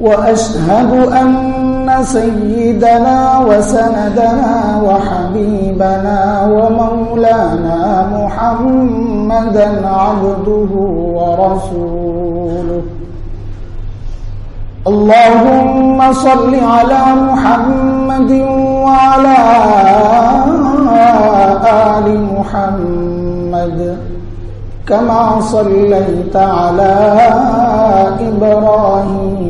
وأشهد أن سيدنا وسندنا وحبيبنا ومولانا محمدا عبده ورسوله. اللهم صل على محمد وعلى آل محمد كما صليت على إبراهيم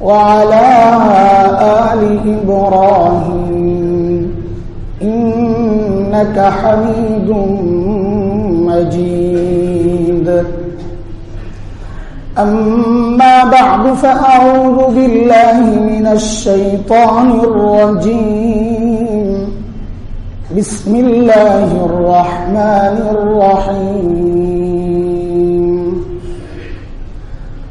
وعلى آل إبراهيم إنك حميد مجيد. أما بعد فأعوذ بالله من الشيطان الرجيم. بسم الله الرحمن الرحيم.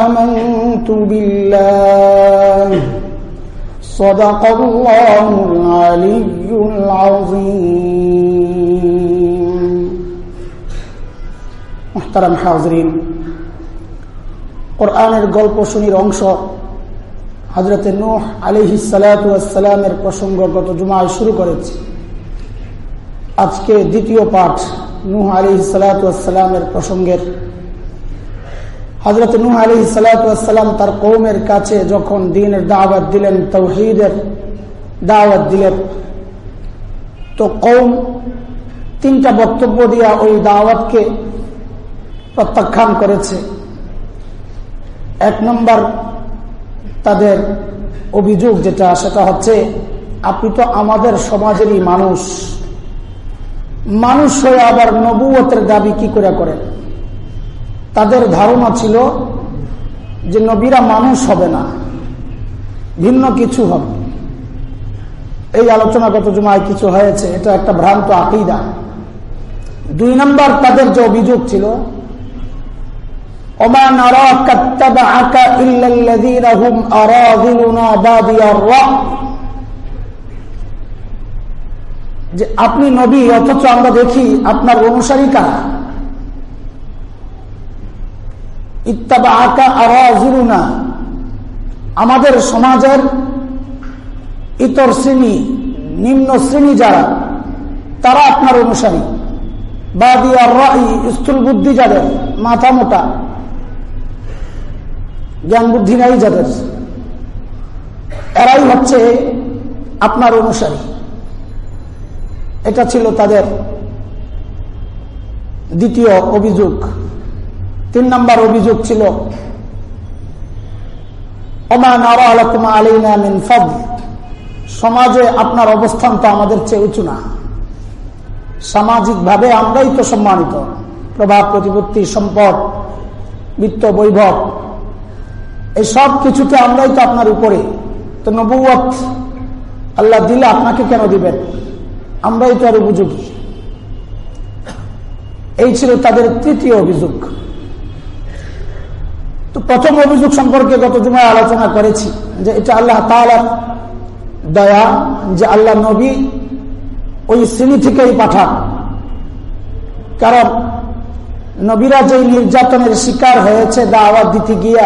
آمنت بالله صدق الله العلي العظيم محترم حاضرين কোরআনের গল্প শুনির অংশ হজরতে নূহ আলিহি সালাতামের প্রসঙ্গ গত জুমায় শুরু করেছি আজকে দ্বিতীয় পাঠ নূহ আলিহি সালাতামের প্রসঙ্গের হজরত নূহ আলী সালাতাম তার কৌমের কাছে যখন দিনের দাওয়াত দিলেন, তৌহিদের দাওয়াত দিলেন, তো কৌম তিনটা বক্তব্য দিয়া ওই দাওয়াতকে প্রত্যাখ্যান করেছে। এক নম্বর তাদের অভিযোগ যেটা, সেটা হচ্ছে, আপনি তো আমাদের সমাজেরই মানুষ। মানুষ হয়ে আবার নবুয়তের দাবি কি করে করেন? তাদের ধারণা ছিল যে নবীরা মানুষ হবে না, ভিন্ন কিছু হবে। এই আলোচনাগত জমায় কিছু হয়েছে, এটা একটা ভ্রান্ত আকিদা। দুই নম্বর, তাদের যে অভিযোগ ছিল যে আপনি নবী, অথচ আমরা দেখি আপনার অনুসারী কারা? ইত্তাবা আকা আওয়াজুরুনা আমাদের সমাজের ইতর শ্রেণি, নিম্ন শ্রেণি যারা, তারা আপনার অনুসারী। বাদিয়ার রাই, স্থূল বুদ্ধি যাদের, মাথা মোটা, জ্ঞান বুদ্ধি নাই যাদের। এরাই হচ্ছে আপনার অনুসারী। এটা ছিল তাদের দ্বিতীয় অভিযোগ। তিন নম্বর অভিযোগ ছিল সমাজে আপনার অবস্থান তো আমাদের চেয়ে উঁচু না। সামাজিক ভাবে আমরাই তো সম্মানিত। প্রভাব, প্রতিপত্তি, সম্পদ বিত্ত বৈভব এই সব কিছুতে আমরাই তো আপনার উপরে। তো নবুয়ত আল্লাহ দিলে আপনাকে কেন দিবেন? আমরাই তো আর উপযোগী। এই ছিল তাদের তৃতীয় অভিযোগ। তো প্রথম অভিযোগ সম্পর্কে গত জুমায় আলোচনা করেছি যে এটা আল্লাহ তালার দয়া যে আল্লাহ নবী ওই শ্রেণি থেকেই পাঠান। কারণ নবীরা যেই নির্যাতনের শিকার হয়েছে, দাওয়াত দিতে গিয়া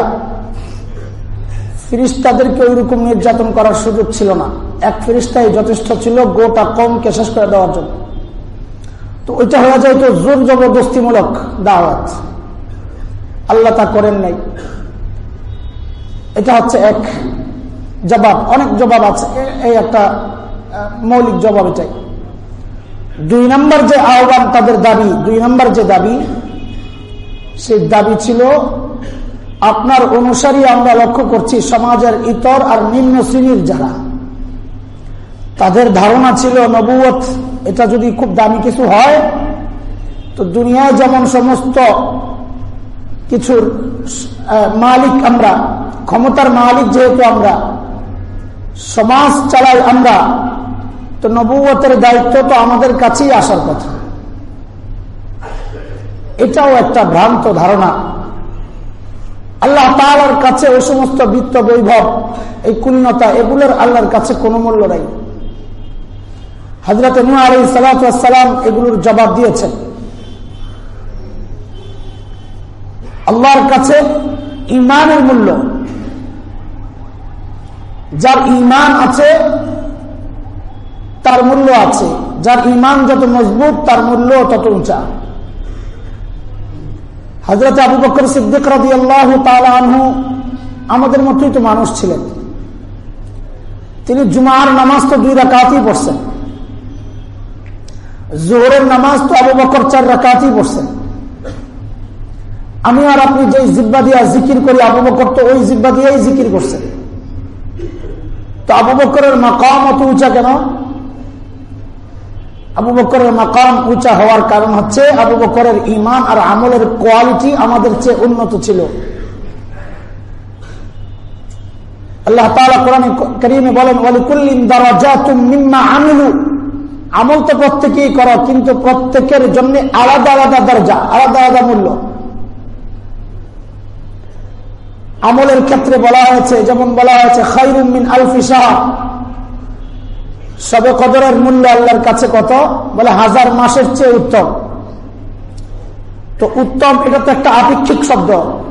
ফিরিস্তাদেরকে ওইরকম নির্যাতন করার সুযোগ ছিল না। এক ফিরিস্তাই যথেষ্ট ছিল, গোটা কমকে শেষ করে দেওয়ার জন্য। তো ওইটা হয়ে যায় তো জোর জবরদস্তিমূলক দাওয়াত। আল্লাহ তা করেন নাই। এটা হচ্ছে এক জবাব, অনেক জবাব আছে। এই একটা মৌলিক জবাব এটাই। দুই নম্বর যে আহ্বান তাদের দাবি, দুই নম্বর যে দাবি সেই দাবি ছিল, আপনার অনুসারী আমরা লক্ষ্য করছি সমাজের ইতর আর নিম্ন শ্রেণির যারা। তাদের ধারণা ছিল নবুয়ত, এটা যদি খুব দামি কিছু হয়, তো দুনিয়ায় যেমন সমস্ত কিছুর মালিক আমরা, ক্ষমতার মালিক যেহেতু আমরা, সমাজ চালাই আমরা, তো নবুয়তের দায়িত্ব তো আমাদের কাছেই আসার কথা। এটাও একটা ভ্রান্ত ধারণা। আল্লাহ তালার কাছে ওই সমস্ত বৃত্ত বৈভব, এই কুণ্যতা এগুলোর আল্লাহর কাছে কোনো মূল্য নাই। হজরত নু আলী সালাম এগুলোর জবাব দিয়েছেন। আল্লাহর কাছে ইমানের মূল্য। যার ইমান আছে, তার মূল্য আছে। যার ইমান যত মজবুত, তার মূল্য তত উঁচা। হজরত আবু বকর সিদ্দিক রাজি আল্লাহ আনহু আমাদের মতোই তো মানুষ ছিলেন। তিনি জুমার নামাজ তো দুই রাকাতই পড়ছেন। জোহরের নামাজ তো আবু বকর চার রাকাতই পড়ছেন। আমি আর আপনি যে জিব্বা দিয়া জিকির করি, আবু বকর তো ওই জিব্বা দিয়েই জিকির করছেন তো আবু বকরের মাকাম অত উঁচা কেন? আবু বকরের মাকাম উঁচা হওয়ার কারণ হচ্ছে আবু বকরের ইমান আর আমলের কোয়ালিটি আমাদের চেয়ে উন্নত ছিল। আল্লাহ তালা কোরআন করিমে বলেন, ওয়ালিকুল্লিন দারাজাতুম মিম্মা আমিলু। আমল তো প্রত্যেকেই করো, কিন্তু প্রত্যেকের জন্য আলাদা আলাদা দরজা, আলাদা আলাদা মূল্য। আমলের ক্ষেত্রে বলা হয়েছে, যেমন বলা হয়েছে খাইরুমিন আলফি সবে কদরের মূল্য আল্লাহর কাছে কত? বলে হাজার মাসের চেয়ে উত্তম। তো উত্তম, এটা তো একটা আপেক্ষিক শব্দ।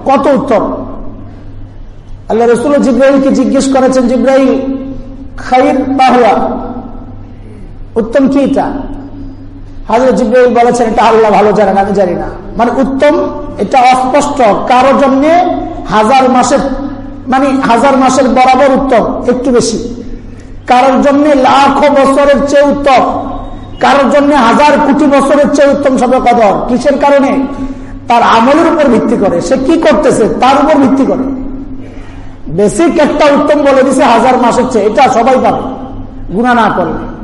কত উত্তম? আল্লাহ রসুল জিব্রাহিলকে জিজ্ঞেস করেছেন জিব্রাহিল খাইর বাহুয়া উত্তম কি এটা? হাজর জিব্রাহিল বলেছেন, এটা আল্লাহ ভালো জানেন, আমি জানি না। মানে উত্তম, এটা অস্পষ্ট। কারও জন্য হাজার মাসের মানে হাজার মাসের বরাবর উত্তম, একটু বেশি। কারোর জন্য লাখো বছরের চেয়ে উত্তম, কারোর জন্য হাজার কোটি বছরের চেয়ে উত্তম সবে কদর। কিসের কারণে? তার আমলের উপর ভিত্তি করে। সে কি করতেছে? তার উপর ভিত্তি করে। বেসিক একটা উত্তম বলে দিছে হাজার মাসের চেয়ে। এটা সবাই পাবে। গুণা না করলে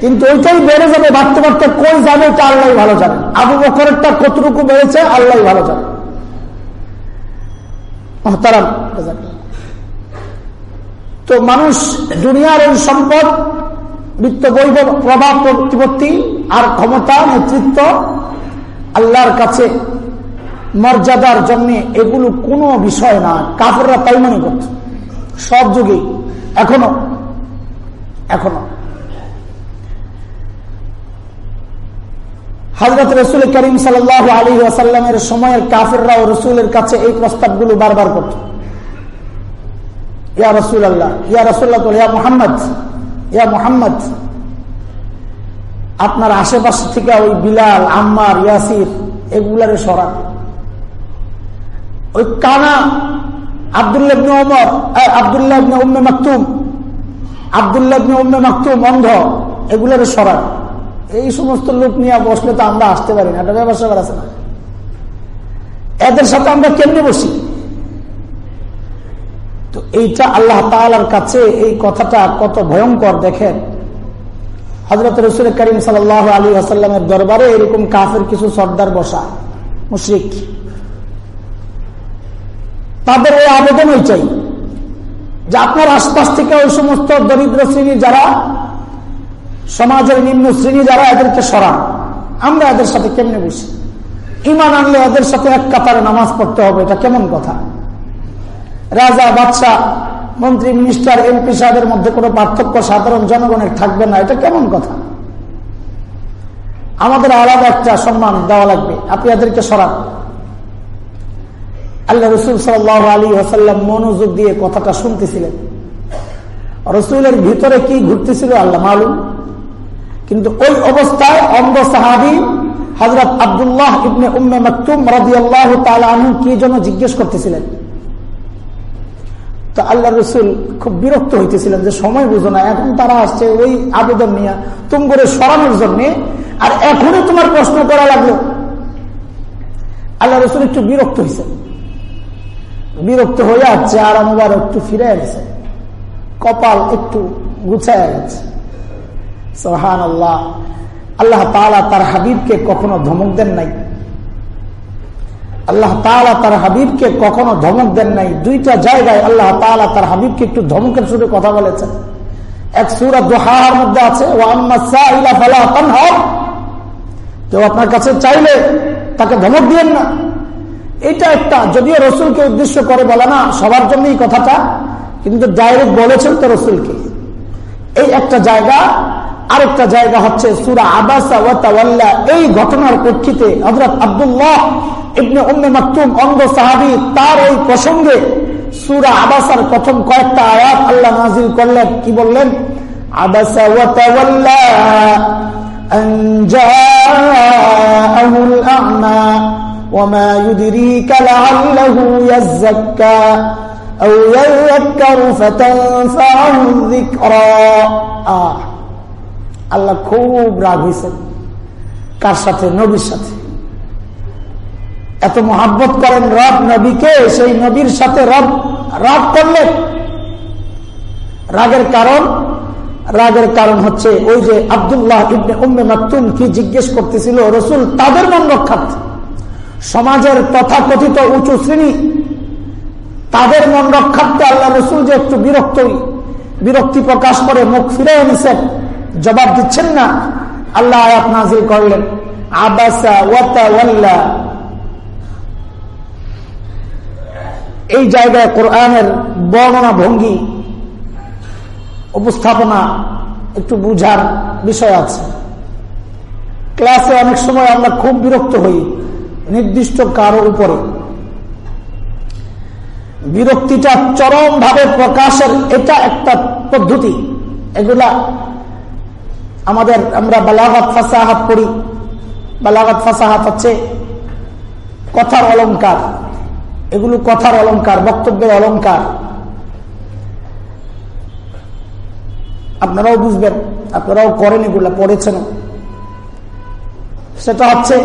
কিন্তু ওইটাই বেড়ে যাবে, বাড়তে বাড়তে। কই যাবে এটা আল্লাহ ভালো জানে। আবু বকরেরটা কতটুকু বেড়েছে, আল্লাহ ভালো জানে। তো মানুষ দুনিয়ার এই সম্পদ বৃত্ত বৈভব প্রভাব প্রতিপত্তি আর ক্ষমতা, নেতৃত্ব, আল্লাহর কাছে মর্যাদার জন্য এগুলো কোনো বিষয় না। কাপড়রা তাই মনে করত সব যুগে, এখনও এখনও। হজরত রসুল করিম সাল আলী আসাল্লামের সময়ের কাফিররাও রসুলের কাছে এই প্রস্তাব প্রস্তাবগুলো বারবার করত। ইয়া রসুল আল্লাহ ইয়া রসুল্লাহ ইয়া মোহাম্মদ ইয়া মোহাম্মদ, আপনার আশেপাশে থেকে ওই বিলাল, আম্মার, ইয়াসির, এগুলার সরা ওই কানা, আবদুল্লাহ ওমর আবদুল্লাহ উম্মে মাকতুম, আবদুল্লাহ উম্মে মাকতুম অন্ধ, এগুলার সরা এই সমস্ত লোক নিয়ে বসলে তো আমরা আসতে পারি না, এটা ব্যবসা আছে না। এদের সাথে আমরা কেমনে বসি? তো এইটা আল্লাহ তালার কাছে এই কথাটা কত ভয়ঙ্কর, দেখেন। হজরত রসুল করিম সাল আলী আসাল্লামের দরবারে এরকম কাফের কিছু সর্দার বসা, মুশ্রিক। তাদের ওই আবেদন ওই চাই যে আপনার আশপাশ থেকে ওই সমস্ত দরিদ্র শ্রেণি যারা সমাজের নিম্ন শ্রেণি যারা এদেরকে সরান, আমরা এদের সাথে কেমনে বসি? ইমান আনলে এদের সাথে এক কাতারে নামাজ পড়তে হবে, এটা কেমন কথা? রাজা, বাদশাহ, মন্ত্রী মিনিস্টার এমপি সাহেবের মধ্যে কোনো পার্থক্য সাধারণ জনগণের থাকবে না, এটা কেমন কথা? আমাদের আলাদা একটা সম্মান দেওয়া লাগবে, আপনি এদেরকে সরান। আল্লাহ রসুল সাল আলী আসাল্লাম মনোযোগ দিয়ে কথাটা শুনতেছিলেন। রসুলের ভিতরে কি ঘুরতেছিল আল্লাহ মালুম? কিন্তু ওই অবস্থায় অন্ধ সাহাবি হজরত আবদুল্লাহ ইবনে উম্মে মকতুম রাজি আল্লাহ তালু কি জন্য জিজ্ঞেস করতেছিলেন? আল্লাহ রসুল খুব বিরক্ত হইতেছিলেন যে সময় বুঝো না, এখন তারা আসছে ওই আবেদন নিয়ে, তুম করে সরানোর জন্য, আর এখনই তোমার প্রশ্ন করা লাগল। আল্লাহ রসুল একটু বিরক্ত হয়েছে বিরক্ত হয়ে যাচ্ছে আর আমার একটু ফিরে গেছে কপাল একটু গুছায় গেছে। সোহান আল্লাহ আল্লাহ তালা তার হাবিবকে কখনো ধমক দেন নাই। আল্লাহ তালা তার হাবিবকে কখনো ধমক দেন নাই। দুইটা জায়গায় আল্লাহ তালা তার হাবিবকে একটু ধমকের সুরে কথা বলেছেন। এক সুরা দোহার মধ্যে আছে ও কেউ আপনার কাছে চাইলে তাকে ধমক দিয়েন না। এটা একটা, যদিও রসুলকে উদ্দেশ্য করে বলে না, সবার জন্য এই কথাটা, কিন্তু ডাইরেক্ট বলেছেন তো রসুলকে। এই একটা জায়গা আরেকটা জায়গা হচ্ছে সুরা আবাসা ওয়াতাওয়াল্লা এই ঘটনার প্রেক্ষিতে হজরত আব্দুল্লাহ ইবনে উম্মে মাকতুম অঙ্গ সাহাবি তার ওই প্রসঙ্গে সুরা আবাসার প্রথম কয়েকটা আয়াত আল্লাহ নাজিল করলেন কি বললেন আবাসা ওয়াতাওয়াল্লা أن جاءه الأعمى وما يدريك لعله يزكى أو يذكر فتنفعه الذكرى آه আল্লাহ খুব রাগ হয়েছেন কার সাথে? নবীর সাথে। এত মহাব্বত করেন রব নবীকে, সেই নবীর সাথে রব, রাগ করলেন রাগের কারণ রাগের কারণ হচ্ছে ওই যে আবদুল্লাহ ইবনে উম্মে মাকতুম কি জিজ্ঞেস করতেছিল, রসুল তাদের মন রক্ষার্থে সমাজের তথাকথিত উঁচু শ্রেণি, তাদের মন রক্ষার্থে আল্লাহ রসুল যে একটু বিরক্তই। বিরক্তি প্রকাশ করে মুখ ফিরে এনেছেন জবাব দিচ্ছেন না। আল্লাহ আয়াত নাজিল করলেন। আবাসা ওয়াতা এই জায়গায় কোরআনের বর্ণনা ভঙ্গি, উপস্থাপনা একটু বুঝার বিষয় আছে। ক্লাসে অনেক সময় আমরা খুব বিরক্ত হই, নির্দিষ্ট কারও উপরে। বিরক্তিটা চরম ভাবে প্রকাশের এটা একটা পদ্ধতি। এগুলা আমাদের আমরা বালাঘাত ফাঁসাহাত পড়ি। বালাঘাত ফাঁসাহাত হচ্ছে কথার অলঙ্কার এগুলো কথার অলঙ্কার বক্তব্যের অলঙ্কার আপনারাও বুঝবেন, আপনারাও করেন এগুলা, পড়েছেন। সেটা হচ্ছে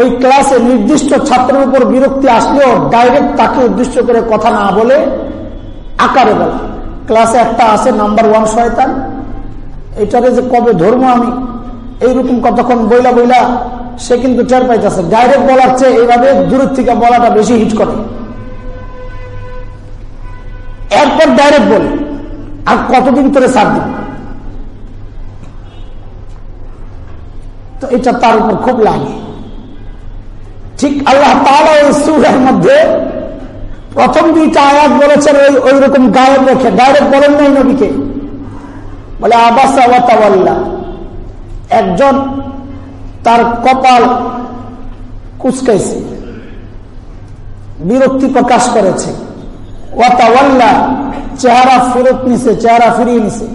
ওই ক্লাসে নির্দিষ্ট ছাত্রের উপর বিরক্তি আসলেও ডাইরেক্ট তাকে উদ্দেশ্য করে কথা না বলে আকারে বলা। ক্লাসে একটা আছে, নাম্বার ওয়ান শয়তান। এটারে যে কবে ধর্ম আমি? এইরকম কতক্ষণ বইলা বইলা সে কিন্তু টের পাইতেছে। ডাইরেক্ট বলার চেয়ে এইভাবে দূরের থেকে বলাটা বেশি হিট করে। এরপর ডাইরেক্ট বলে, আর কতদিন ধরে সার দিন তো এটা তার উপর খুব লাগে ঠিক আল্লাহ ওই সুরের মধ্যে প্রথম দুইটা আয়াত বলেছেন, ওই ওই রকম গায়েব রেখে। ডাইরেক্ট বলেন নাই নবীকে। বলে, আবাসা একজন তার কপাল কুচকাইছে, বিরক্তি প্রকাশ করেছে। ওয়াতাওয়াল্লা চেহারা ফেরত নিছে, চেহারা ফিরিয়ে নিছে।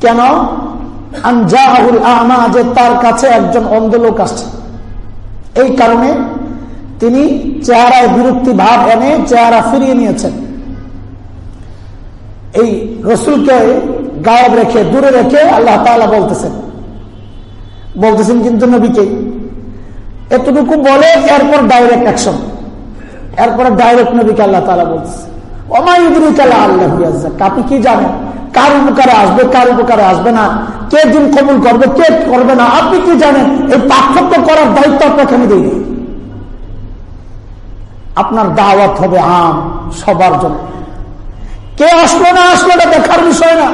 কেন? যে তার কাছে একজন অন্ধ লোক আসছে। এই কারণে তিনি চেহারায় বিরক্তি ভাব এনে চেহারা ফিরিয়ে নিয়েছেন। এই রসুলকে গায়েব রেখে, দূরে রেখে আল্লাহ তালা বলতেছেন। বলতেছেন কিন্তু নবীকে। এতটুকু বলে এরপর ডাইরেক্ট অ্যাকশন এরপরে ডাইরেক্ট নবীকে আল্লাহ তালা বলতেছে। আপনি কি জানেন? কার উপকারে আসবে, কার উপকারে আসবে না? কে দিন কবুল করবে, কে করবে না? আপনি কি জানেন? এই পার্থক্য করার দায়িত্ব আপনাকে আমি দিই আপনার দাওয়াত হবে আম সবার জন্য। কে আসলো না আসলো এটা দেখার বিষয় না।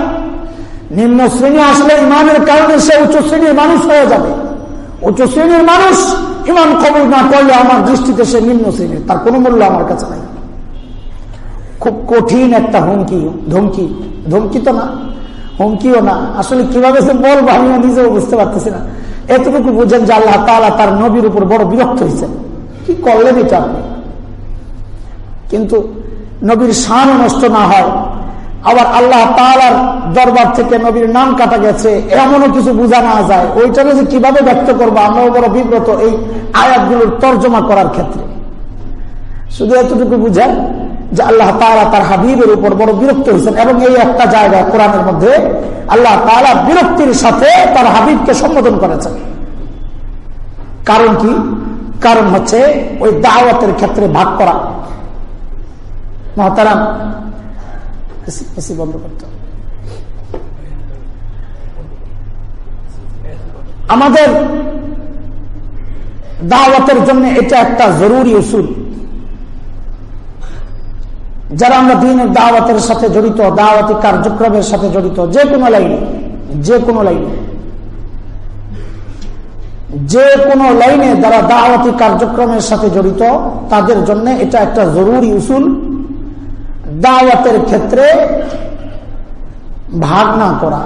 নিম্ন শ্রেণি আসলে ইমানের কারণে সে উচ্চ শ্রেণির মানুষ হয়ে যাবে। উচ্চ শ্রেণির মানুষ ইমান কবুল না করলে আমার দৃষ্টিতে সে নিম্ন শ্রেণির, তার কোনো মূল্য আমার কাছে নাই। খুব কঠিন একটা হুমকি, ধমকি। ধমকি তো না, হুমকিও না। আসলে কীভাবে সে বলব আমিও নিজেও বুঝতে পারতেছি না। এতটুকু বুঝেন যে আল্লাহ তালা তার নবীর উপর বড় বিরক্ত হয়েছেন। কি করলেন এটা কিন্তু নবীর শান নষ্ট না হয়। আবার আল্লাহ তালার দরবার থেকে নবীর নাম কাটা গেছে, এমনও কিছু বোঝা না যায়। ওইটাকে যে কীভাবে ব্যক্ত করব? আমরাও বড় বিব্রত এই আয়াতগুলোর তর্জমা করার ক্ষেত্রে। শুধু এতটুকু বুঝেন যে আল্লাহ তালা তার হাবিবের উপর বড় বিরক্ত হয়েছেন এবং এই একটা জায়গা কোরআনের মধ্যে আল্লাহ তালা বিরক্তির সাথে তার হাবিবকে সম্বোধন করেছেন। কারণ কি? কারণ হচ্ছে ওই দাওয়াতের ক্ষেত্রে ভাগ করা। মহতারাম। বন্ধ করতে আমাদের দাওয়াতের জন্য এটা একটা জরুরি উসুল। যারা আমরা দিনের দাওয়াতের সাথে জড়িত, দাওয়াতি কার্যক্রমের সাথে জড়িত, যে কোনো লাইনে, যে কোনো লাইনে, যে কোনো লাইনে যারা দাওয়াতি কার্যক্রমের সাথে জড়িত, তাদের জন্য এটা একটা জরুরি উসুল। দাওয়াতের ক্ষেত্রে ভাগ না করা।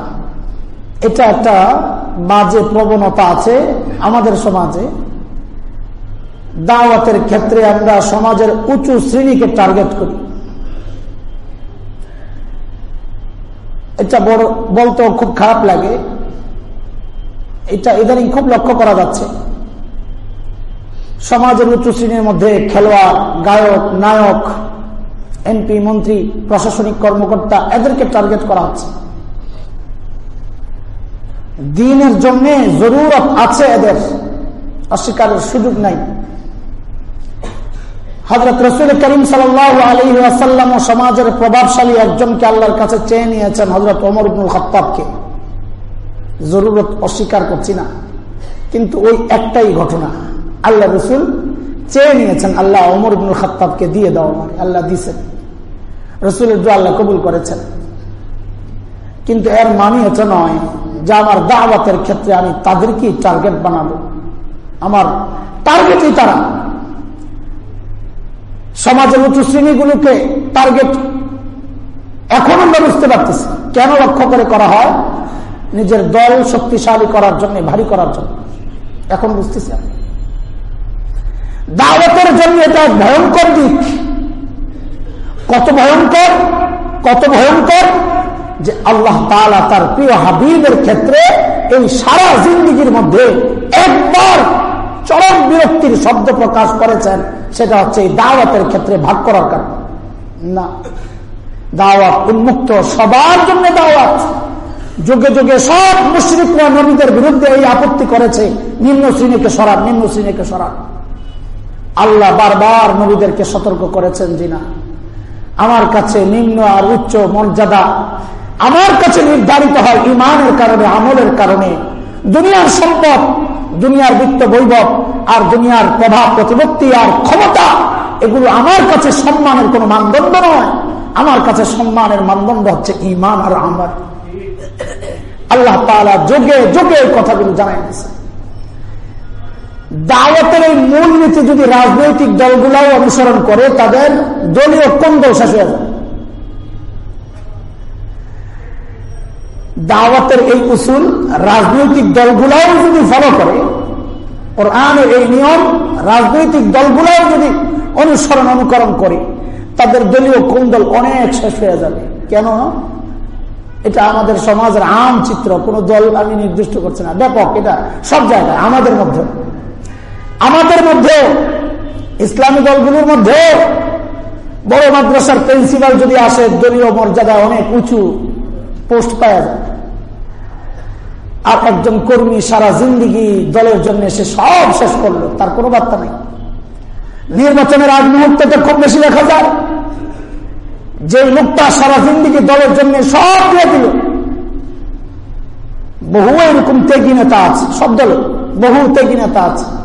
এটা একটা বাজে প্রবণতা আছে আমাদের সমাজে। দাওয়াতের ক্ষেত্রে আমরা সমাজের উঁচু শ্রেণীকে টার্গেট করি। এটা বড়, বলতেও খুব খারাপ লাগে। এটা ইদানিং খুব লক্ষ্য করা যাচ্ছে। সমাজের উচ্চ শ্রেণির মধ্যে খেলোয়াড়, গায়ক, নায়ক এমপি, মন্ত্রী, প্রশাসনিক কর্মকর্তা, এদেরকে টার্গেট করা হচ্ছে। দিনের জন্য জরুরত আছে এদের। অস্বীকারের সুযোগ নাই। হজরত রসুল করিম সাল্লাম সমাজের প্রভাবশালী একজনকে আল্লাহর কাছে চেয়ে নিয়েছেন হজরত অমর ইবনুল খত্তাবকে। জরুরত অস্বীকার করছি না। কিন্তু ওই একটাই ঘটনা। আল্লাহ রসুল চেয়ে নিয়েছেন, আল্লাহ অমর ইবনুল খত্তাবকে দিয়ে দাও আল্লাহ দিয়েছেন। রসুলের দু আল্লাহ কবুল করেছেন। কিন্তু এর মানি এটা নয় যে আমার দাওয়াতের ক্ষেত্রে আমি তাদেরকেই টার্গেট বানাবো। আমার টার্গেটই তারা। সমাজের উঁচু শ্রেণীগুলোকে টার্গেট এখন আমরা বুঝতে পারতেছি। কেন লক্ষ্য করে করা হয়? নিজের দল শক্তিশালী করার জন্য, ভারী করার জন্য। এখন বুঝতেছি আমি। দাওয়াতের জন্য এটা ভয়ঙ্কর দিক। কত ভয়ঙ্কর কত ভয়ঙ্কর যে আল্লাহ তালা তার প্রিয় হাবিবের ক্ষেত্রে এই সারা জিন্দিগির মধ্যে একবার চরম বিরক্তির শব্দ প্রকাশ করেছেন। সেটা হচ্ছে এই দাওয়াতের ক্ষেত্রে ভাগ করার কারণ। না। দাওয়াত উন্মুক্ত সবার জন্য দাওয়াত। যুগে যুগে সব মুশ্রিকরা নবীদের বিরুদ্ধে এই আপত্তি করেছে, নিম্ন শ্রেণীকে সরান, নিম্ন শ্রেণীকে সরান। আল্লাহ বারবার নবীদেরকে সতর্ক করেছেন জিনা আমার কাছে নিম্ন আর উচ্চ মর্যাদা আমার কাছে নির্ধারিত হয় ইমানের কারণে, আমলের কারণে। দুনিয়ার সম্পদ, দুনিয়ার বৃত্ত বৈভব আর দুনিয়ার প্রভাব প্রতিপত্তি আর ক্ষমতা, এগুলো আমার কাছে সম্মানের কোন মানদণ্ড নয়। আমার কাছে সম্মানের মানদণ্ড হচ্ছে ইমান আর আমার আল্লাহ তালা যোগে যোগে কথাগুলো জানাই দিয়েছে দাওয়াতের এই মূল নীতি যদি রাজনৈতিক দলগুলাও অনুসরণ করে, তাদের দলীয় কন্দল শেষ হয়ে যাবে? দাওয়াতের এই উসুল রাজনৈতিক দলগুলাও যদি ফলো করে ওর আনের এই নিয়ম রাজনৈতিক দলগুলাও যদি অনুসরণ, অনুকরণ করে, তাদের দলীয় কুন্দল অনেক শেষ হয়ে যাবে? কেন? এটা আমাদের সমাজের আম চিত্র, কোন দল আমি নির্দিষ্ট করছি না। ব্যাপক, এটা সব জায়গায়, আমাদের মধ্যে। আমাদের মধ্যে, ইসলামী দলগুলোর মধ্যে বড় মাদ্রাসার প্রিন্সিপাল যদি আসে, দলীয় মর্যাদা অনেক উঁচু পোস্ট পায়। আর একজন কর্মী সারা জিন্দিগি দলের জন্য সে সব শেষ করল, তার কোনো বার্তা নেই। নির্বাচনের আগ মুহূর্তে খুব বেশি দেখা যায়। যে লোকটা সারা জিন্দিগি দলের জন্য সব দিয়ে দিল। বহু এরকম ত্যাগী নেতা আছে, সব দলে বহু ত্যাগী নেতা আছে।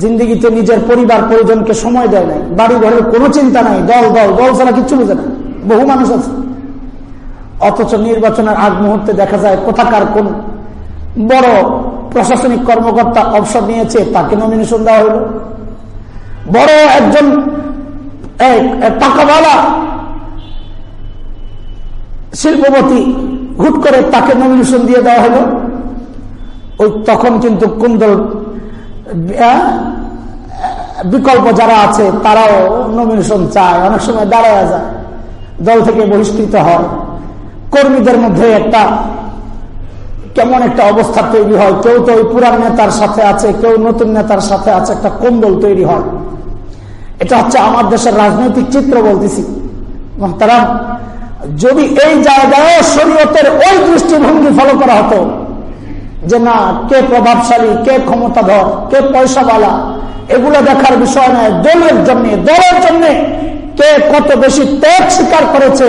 জিন্দিগিতে নিজের পরিবার পরিজনকে সময় দেয় নাই বাড়ি ঘরের কোনো চিন্তা নাই, দল দল দল ছাড়া কিচ্ছু বুঝে না, বহু মানুষ আছে। অথচ নির্বাচনের আগ মুহূর্তে দেখা যায় কোথাকার কোন বড় প্রশাসনিক কর্মকর্তা অবসর নিয়েছে, তাকে নমিনেশন দেওয়া হলো। বড় একজন টাকাওয়ালা শিল্পপতি হুট করে তাকে নমিনেশন দিয়ে দেওয়া হলো। ওই তখন কিন্তু কুন্দল বিকল্প যারা আছে, তারাও নমিনেশন চায়। অনেক সময় দাঁড়ায় যায়। দল থেকে বহিষ্কৃত হয়। কর্মীদের মধ্যে একটা কেমন একটা অবস্থা তৈরি হয়। কেউ তো ওই পুরান নেতার সাথে আছে, কেউ নতুন নেতার সাথে আছে, একটা কম্বল তৈরি হয়। এটা হচ্ছে আমার দেশের রাজনৈতিক চিত্র বলতেছি। তারা যদি এই জায়গায় শরীয়তের ওই দৃষ্টিভঙ্গি ফলো করা হতো যে না, কে প্রভাবশালী, কে ক্ষমতাধর, কে পয়সাওয়ালা, এগুলো দেখার বিষয় নয়। দলের জন্য দলের জন্য কে কত বেশি ত্যাগ স্বীকার করেছে,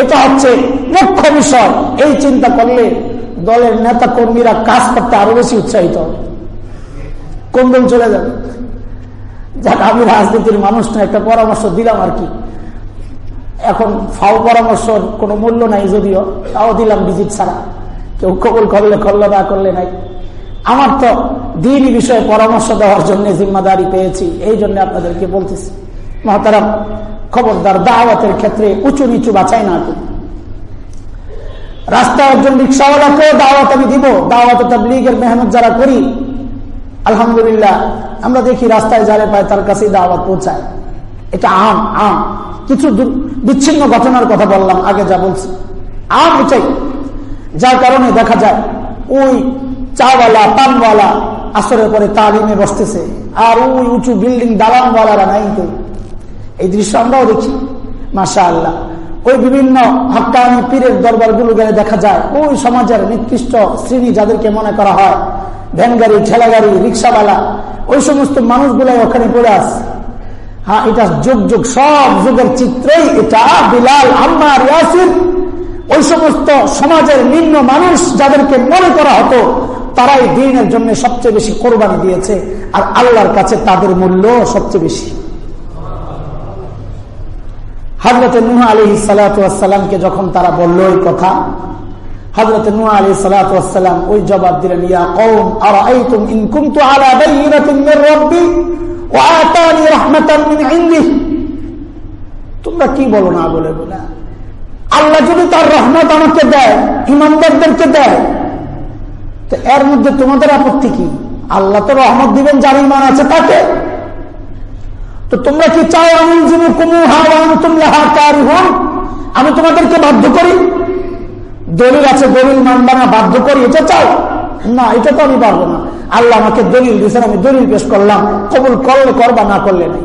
এটা হচ্ছে মুখ্য বিষয়। এই চিন্তা করলে দলের নেতা কর্মীরা কাজ করতে আরও বেশি উৎসাহিত। কোন দল চলে যাবে? যাক, আমি রাজনীতির মানুষ না একটা পরামর্শ দিলাম আর কি। এখন ফাও পরামর্শ কোনো মূল্য নাই যদিও, তাও দিলাম ভিজিট ছাড়া কেউ কবল করলে করলে না, করলে নাই। আমার তো দিনই বিষয়ে পরামর্শ দেওয়ার জন্য জিম্মাদারি পেয়েছি, এই জন্য আপনাদেরকে বলতেছি। মহাতারাম, খবরদার, দাওয়াতের ক্ষেত্রে উঁচু নিচু বাছাই না করি রাস্তায় একজন রিক্সাওয়ালাকেও দাওয়াত আমি দিব, দাওয়াত তাবলিগের মেহনত যারা করি, আলহামদুলিল্লাহ, আমরা দেখি রাস্তায় যারে পায় তার কাছে দাওয়াত পৌঁছায়। এটা আম আম। কিছু বিচ্ছিন্ন ঘটনার কথা বললাম, আগে যা বলছি। আম এটাই যার কারণে দেখা যায় ওই চাওয়ালা, পানওয়ালা আসরের পরে তালিমে বসতেছে। আর ওই উঁচু বিল্ডিং দালানওয়ালারা নাই তো। এই দৃশ্য আমরাও দেখি মাসা আল্লাহ ওই বিভিন্ন হকানি পীরের দরবারগুলো দেখা যায়, ওই সমাজের নিকৃষ্ট শ্রেণি যাদেরকে মনে করা হয়, ভ্যান গাড়ি, ঠেলা গাড়ি, রিক্সাওয়ালা, ওই সমস্ত মানুষগুলাই ওখানে পড়ে আস হ্যাঁ এটা যুগ যুগ, সব যুগের চিত্রই এটা। বিলাল আম্মার ইয়াসির ওই সমস্ত সমাজের নিম্ন মানুষ যাদেরকে মনে করা হতো, তারাই দিনের জন্য সবচেয়ে বেশি কোরবানি দিয়েছে, আর আল্লাহর কাছে তাদের মূল্য সবচেয়ে বেশি। হজরত নুহ আলী সালাতামকে যখন তারা বলল ওই কথা হজরত নুহ আলী সালাতাম ওই জবাব দিলেন, ইয়া কৌম আর এই তুম ইনকুম তো আলা তোমরা কি বলো না বলে বলে? আল্লাহ যদি তার রহমত আমাকে দেয়, ইমানদারদেরকে দেয়, তো এর মধ্যে তোমাদের আপত্তি কি? আল্লাহ তো রহমত দিবেন, যার ইমান আছে তাকে। তো তোমরা কি চাও আমি আমি তোমাদেরকে বাধ্য করি? দলিল আছে, দলিল মানবানা বাধ্য করি, এটা চাও? না, এটা তো আমি পারব না। আল্লাহ আমাকে দলিল দিয়েছেন, আমি দলিল পেশ করলাম। কবুল করলে, করবা, না করলে নাই।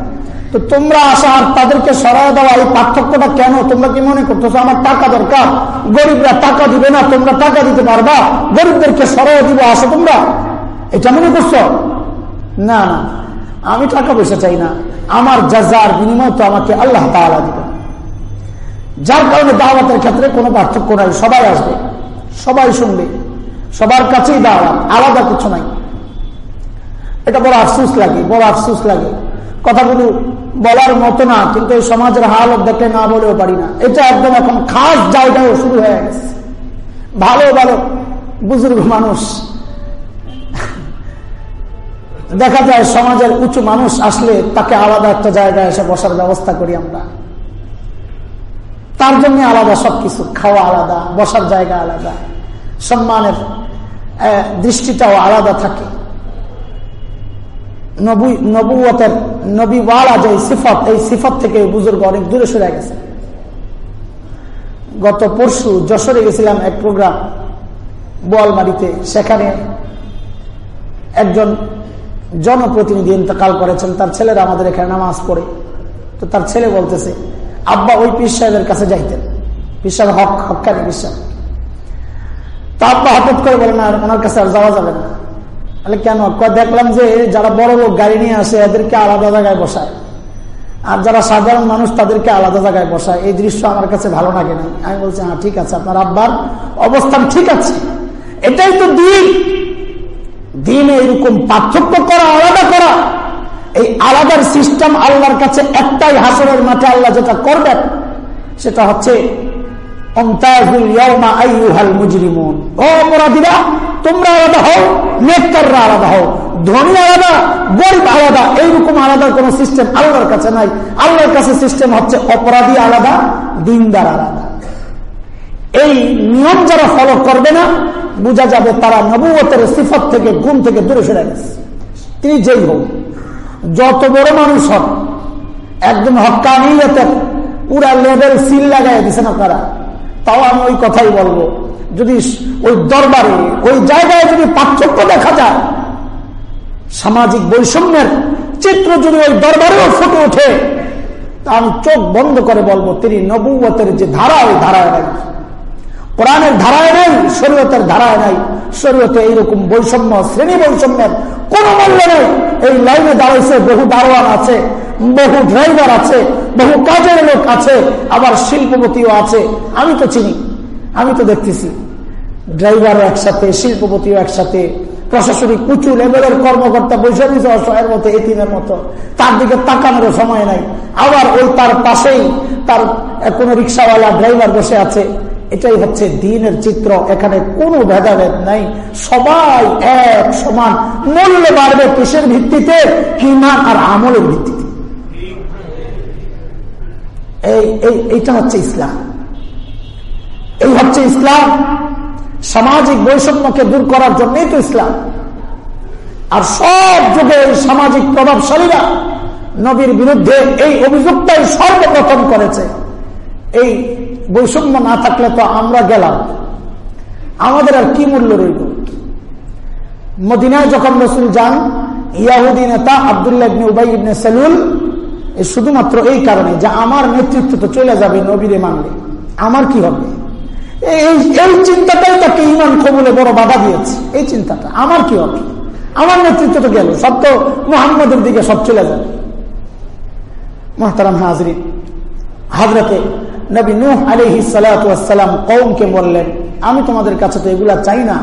তো তোমরা আসা আর তাদেরকে সরাই দেওয়া এই পার্থক্যটা কেন? তোমরা কি মনে করতেছো, আমার টাকা দরকার? গরিবরা টাকা দিবে না, তোমরা টাকা দিতে পারবা? গরিবদেরকে সরাই দিব আসো তোমরা? এটা মনে করছ? না না আমি টাকা পয়সা চাই না। আমার যাজার বিনিময় তো আমাকে আল্লাহ তালা দিবে যার কারণে দাওয়াতের ক্ষেত্রে কোনো পার্থক্য নাই, সবাই আসবে, সবাই শুনবে। সবার কাছেই দাওয়াত, আলাদা কিছু নাই। এটা বড় আফসুস লাগে, বড় আফসুস লাগে। কথাগুলো বলার মতো না, কিন্তু এই সমাজের হালত দেখে না বলেও পারি না। এটা একদম এখন খাস জায়গায় শুরু হয়ে গেছে। ভালো ভালো, বুজুর্গ মানুষ। দেখা যায় সমাজের উঁচু মানুষ আসলে তাকে আলাদা একটা জায়গায় এসে বসার ব্যবস্থা করি আমরা। তার জন্য আলাদা সবকিছু, খাওয়া আলাদা, বসার জায়গা আলাদা, সম্মানের দৃষ্টিটাও আলাদা থাকে। নবুয়তের নবীওয়ালা যে সিফত, এই সিফত থেকে বুজুর্গ অনেক দূরে সরে গেছে। গত পরশু যশোরে গেছিলাম এক প্রোগ্রাম বোয়ালমারিতে। সেখানে একজন জনপ্রতিনিধি ইন্তকাল করেছেন। তার ছেলেরা আমাদের এখানে নামাজ পড়ে। তো তার ছেলে বলতেছে, আব্বা, ওই পিস সাহেবের কাছে যাইতেন। পিস সাহেব, হক হকানি পিস সাহেব? তা আব্বা হঠাৎ করে বলেন, আর ওনার কাছে আর যাওয়া যাবে না। তাহলে কেন? দেখলাম যে যারা বড় লোক গাড়ি নিয়ে আসে, এদেরকে আলাদা জায়গায় বসায়। আর যারা সাধারণ মানুষ, তাদেরকে আলাদা জায়গায় বসায়। এই দৃশ্য আমার কাছে ভালো লাগে না। আমি বলছি হ্যাঁ ঠিক আছে, আপনার আব্বার অবস্থান ঠিক আছে। এটাই তো দিন। দিনে এরকম পার্থক্য করা, আলাদা করা। এই আলাদার সিস্টেম আল্লাহর কাছে একটাই হাসরের মাঠে আল্লাহ যেটা করবেন, সেটা হচ্ছে তোমরা আলাদা হও, নেককাররা আলাদা হও। ধনী আলাদা, গরিব আলাদা, এইরকম আলাদা কোন সিস্টেম আল্লাহর কাছে নাই। আল্লাহর কাছে সিস্টেম হচ্ছে অপরাধী আলাদা, দিনদার আলাদা। এই নিয়ম যারা ফলো করবে না, বোঝা যাবে তারা নবুয়তের সিফত থেকে, গুণ থেকে দূরে সরে গেছে। তিনি যেই হোক, যত বড় মানুষ হন একদম হকানিয়তের পুরা লেভেল সিল লাগাই দিচ্ছেন আপনারা। তাও আমি ওই কথাই বলব যদি ওই দরবারে, ওই জায়গায় যদি পার্থক্য দেখা যায়, সামাজিক বৈষম্যের চিত্র যদি ওই দরবারেও ফুটে ওঠে আমি চোখ বন্ধ করে বলব, তিনি নবুয়তের যে ধারা ওই ধারায় নাই। কোরআনের ধারায় নাই, শরীয়তের ধারায় নাই। শরীয়তে এইরকম বৈষম্য, শ্রেণি বৈষম্যের কোন মূল্য নেই। এই লাইনে দাঁড়াইছে, বহু দারোয়ান আছে, বহু ড্রাইভার আছে, বহু কাজের লোক আছে, আবার শিল্পপতিও আছে। আমি তো চিনি। আমি তো দেখতেছি ড্রাইভারও একসাথে, শিল্পপতিও একসাথে, প্রশাসনিক উঁচু লেভেলের কর্মকর্তা বৈশাখ অসহায়ের মতো এতিমের মতো। তার দিকে তাকানোর সময় নাই। আবার ওই তার পাশেই তার কোন রিক্সাওয়ালা ড্রাইভার বসে আছে। এটাই হচ্ছে দিনের চিত্র। এখানে কোনো ভেদাভেদ নাই। সবাই এক সমান। মূল্য বাড়বে কিসের ভিত্তিতে? ইমান আর আমলের ভিত্তিতে। এই, এইটা হচ্ছে ইসলাম। এই হচ্ছে ইসলাম। সামাজিক বৈষম্যকে দূর করার জন্যই তো ইসলাম। আর সব যুগে সামাজিক প্রভাবশালীরা নবীর বিরুদ্ধে এই অভিযোগটাই সর্বপ্রথম করেছে। এই বৈষম্য না থাকলে তো আমরা গেলাম। আমাদের আর কি মূল্য রইল? মদিনায় যখন রসুল যান ইয়াহুদ্দিন নেতা আবদুল্লাহ উবাই ইবনে সেলুল শুধুমাত্র এই কারণে যে আমার নেতৃত্ব তো চলে যাবে নবীরে মানলে। আমার কি হবে? এই এই চিন্তাটাই তাকে ইমান কবুলে বড় বাধা দিয়েছে। এই চিন্তাটা। আমার কি হবে? আমার নেতৃত্ব তো গেল। সব তো মোহাম্মদের দিকে সব চলে যাবে। মহতারাম হাজরি হাজরাতে নবী নুহ আলহি সালাম কৌমকে বললেন, আমি তোমাদের কাছে তো এগুলা চাই না।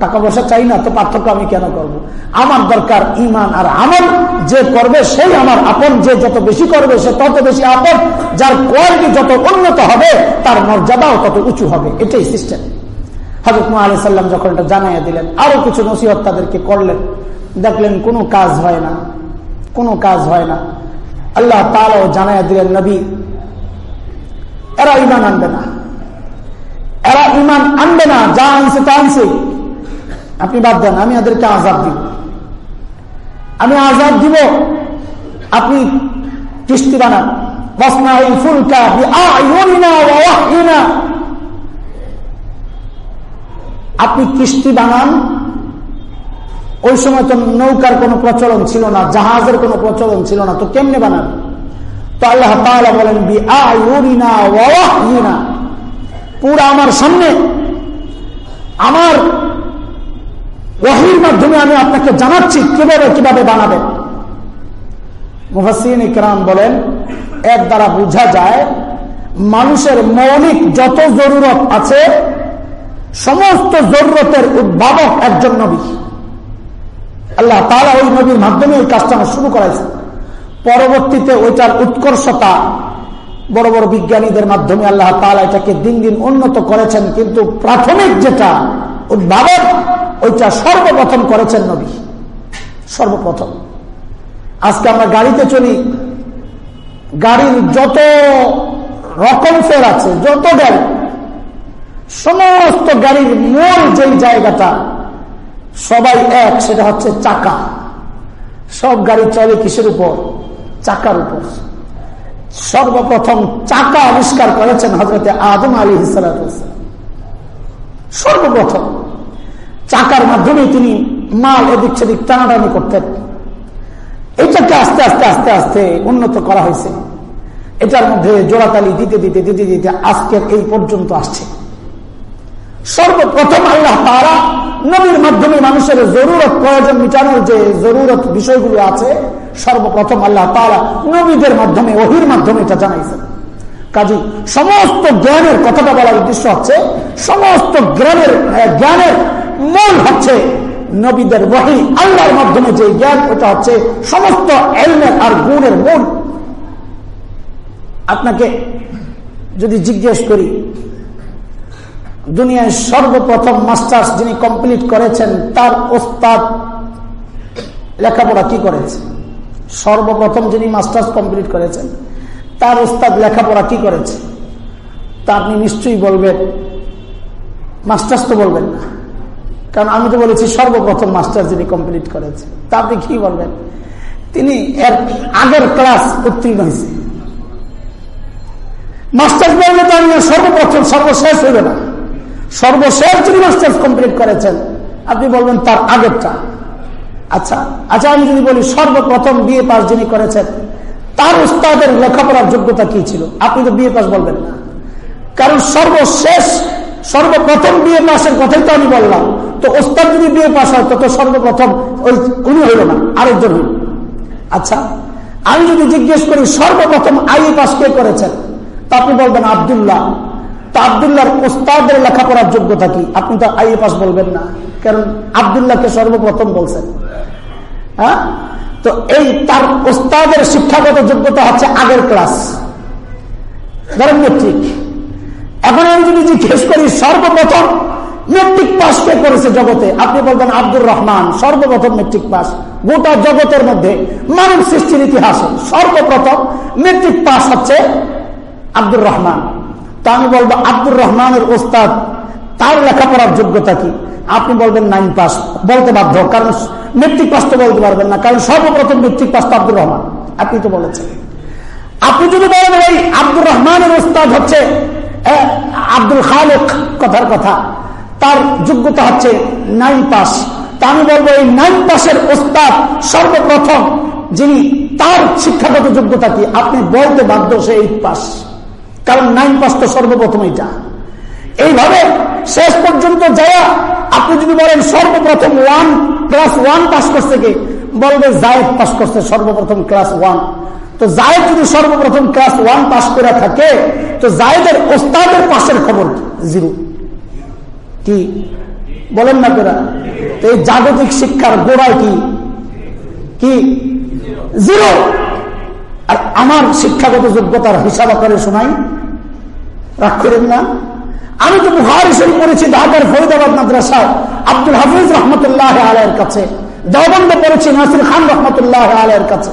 টাকা পয়সা চাই না, তো পার্থক্য আমি কেন করব। আমার দরকার ইমান আর আমল, যে করবে সেই আমার আপন, যে যত বেশি করবে সে তত বেশি আপন, যার কোয়ালিটি যত উন্নত হবে, তার মর্যাদাও তত উঁচু হবে। এটাই সিস্টেম। মা আলি সাল্লাম যখন এটা জানাইয়া দিলেন, আরও কিছু নসিহত তাদেরকে করলেন। দেখলেন কোনো কাজ হয় না, কোনো কাজ হয় না। আল্লাহ তালাও জানাইয়া দিলেন, নবী, এরা ইমান আনবে না। এরা ইমান আনবে না, যা আনছে তা আনছে। আপনি বাদ দেন, আমি এদেরকে আজাদ দিব। আমি আজাদ দিব, আপনি কিস্তি বানান। আপনি কিস্তি বানান, ওই সময় তো নৌকার কোন প্রচলন ছিল না, জাহাজের কোন প্রচলন ছিল না, তো কেমনে বানান? তো আল্লাহ বলেন বি পুরা আমার সামনে, আমার ওহির মাধ্যমে আমি আপনাকে জানাচ্ছি কীভাবে কীভাবে বানাবেন মুহাসিন ইকরাম বলেন এর দ্বারা বোঝা যায়, মানুষের মৌলিক যত জরুরত আছে, সমস্ত জরুরতের উদ্ভাবক একজন নবী। আল্লাহ তারা ওই নবীর মাধ্যমে ওই কাজটা শুরু করেছে পরবর্তীতে ওইটার উৎকর্ষতা বড় বড় বিজ্ঞানীদের মাধ্যমে আল্লাহ তালা এটাকে দিন দিন উন্নত করেছেন, কিন্তু প্রাথমিক যেটা উদ্ভাবন ওইটা সর্বপ্রথম করেছেন নবী। সর্বপ্রথম। আজকে আমরা গাড়িতে চলি। গাড়ির যত রকম ফের আছে, যত গাড়ি, সমস্ত গাড়ির মূল যেই জায়গাটা, সবাই এক, সেটা হচ্ছে চাকা। সব গাড়ি চলে কিসের উপর? চাকার উপর। সর্বপ্রথম চাকা আবিষ্কার করেছেন হজরতে আদম আলী হিসালাম সর্বপ্রথম চাকার মাধ্যমে তিনি মাল এদিক সেদিক টানাটানি করতেন। এটাকে আস্তে আস্তে আস্তে আস্তে উন্নত করা হয়েছে। এটার মধ্যে জোড়াতালি দিতে দিতে দিতে দিতে আজকের এই পর্যন্ত আসছে। সর্বপ্রথম আল্লাহ তারা নবীর মাধ্যমে মানুষের জরুরত প্রয়োজন মিটানোর যে জরুরত বিষয়গুলো আছে, সর্বপ্রথম আল্লাহ তারা নবীদের মাধ্যমে অহির মাধ্যমে এটা জানাইছেন। কাজী, সমস্ত জ্ঞানের কথাটা বলার উদ্দেশ্য হচ্ছে, সমস্ত জ্ঞানের জ্ঞানের মূল হচ্ছে নবীদের বহি আল্লাহর মাধ্যমে যে জ্ঞান, ওটা হচ্ছে সমস্ত এলমের আর গুণের মূল। আপনাকে যদি জিজ্ঞেস করি দুনিয়ায় সর্বপ্রথম মাস্টার্স যিনি কমপ্লিট করেছেন, তার ওস্তাদ লেখাপড়া কি করেছে? সর্বপ্রথম যিনি মাস্টার্স কমপ্লিট করেছেন তার ওস্তাদ লেখাপড়া কি করেছে? তা আপনি নিশ্চয়ই বলবেন। মাস্টার্স তো বলবেন না। কারণ আমি তো বলেছি সর্বপ্রথম মাস্টার যিনি কমপ্লিট করেছে। তা আপনি কি বলবেন? তিনি এর আগের ক্লাস উত্তীর্ণ হয়েছে। মাস্টার্স বললে তো আমি সর্বপ্রথম, সর্বশেষ হইবে না। সর্বশেষ যিনি মাস্টার্স কমপ্লিট করেছেন, আপনি বলবেন তার আগেরটা। আচ্ছা আচ্ছা আমি যদি বলি সর্বপ্রথম বিয়ে পাস যিনি করেছেন তার উস্তাদের লেখাপড়ার যোগ্যতা কি ছিল? আপনি তো বিয়ে পাস বলবেন না। কারণ সর্বশেষ, সর্বপ্রথম বিয়ে পাশের কথাই তো আমি বললাম। তো ওস্তাদ যদি বিয়ে পাস হয় তত সর্বপ্রথম ওই উনি হইল না, আরেকজন হইল। আচ্ছা আমি যদি জিজ্ঞেস করি, সর্বপ্রথম আই পাস কে করেছেন? তা আপনি বলবেন আবদুল্লাহ। তা আবদুল্লাহর ওস্তাদের লেখাপড়ার যোগ্যতা কি? আপনি তো আই পাস বলবেন না। কারণ আবদুল্লাহকে সর্বপ্রথম বলছেন। হ্যাঁ? তো এই তার ওস্তাদের শিক্ষাগত যোগ্যতা হচ্ছে আগের ক্লাস। ধরেন মেট্রিক এখন আমি যদি জিজ্ঞেস করি, সর্বপ্রথম মেট্রিক পাস কে করেছে জগতে? আপনি বলবেন, আব্দুর রহমান, সর্বপ্রথম মেট্রিক পাস গোটা জগতের মধ্যে মানব সৃষ্টির ইতিহাসে সর্বপ্রথম মেট্রিক পাস হচ্ছে আব্দুর রহমান। তা আমি বলব, আব্দুর রহমানের ওস্তাদ তার লেখাপড়ার যোগ্যতা কি? আপনি বলবেন নাইন পাস বলতে বাধ্য, কারণ মেট্রিক পাস তো বলতে পারবেন না, কারণ সর্বপ্রথম মেট্রিক পাস তো আব্দুর রহমান, আপনি তো বলেছেন। আপনি যদি বলেন এই আব্দুর রহমানের ওস্তাদ হচ্ছে আব্দুল খালেক কথার কথা, তার যোগ্যতা হচ্ছে নাইন পাস তা আমি বলব এই নাইন পাসের ওস্তাদ সর্বপ্রথম, যিনি তার শিক্ষাগত যোগ্যতা কি, আপনি বলতে বাধ্য সে এইট পাস কারণ নাইন পাস তো সর্বপ্রথম এটা এইভাবে শেষ পর্যন্ত যায় আপনি যদি বলেন সর্বপ্রথম ওয়ান ক্লাস ওয়ান পাস করছে কে? বলবে জায়দ পাস করছে সর্বপ্রথম ক্লাস ওয়ান তো জায়দ যদি সর্বপ্রথম ক্লাস ওয়ান পাস করে থাকে, তো জায়দের ওস্তাদের পাশের খবর জিরো। কি? বলেন না তোরা। তো এই জাগতিক শিক্ষার গোড়ায় কি? কি? জিরো। আর আমার শিক্ষাগত যোগ্যতার হিসাব করে শোনাই। রাগ করেন না? আমি তো বুহারি শরীফ পড়েছি ঢাকার ফরিদাবাদ মাদ্রাসায় আব্দুল হাফিজ রহমতুল্লাহ আলহের কাছে। দেওবন্দ পড়েছি নাসির খান রহমতুল্লাহ আলহের কাছে।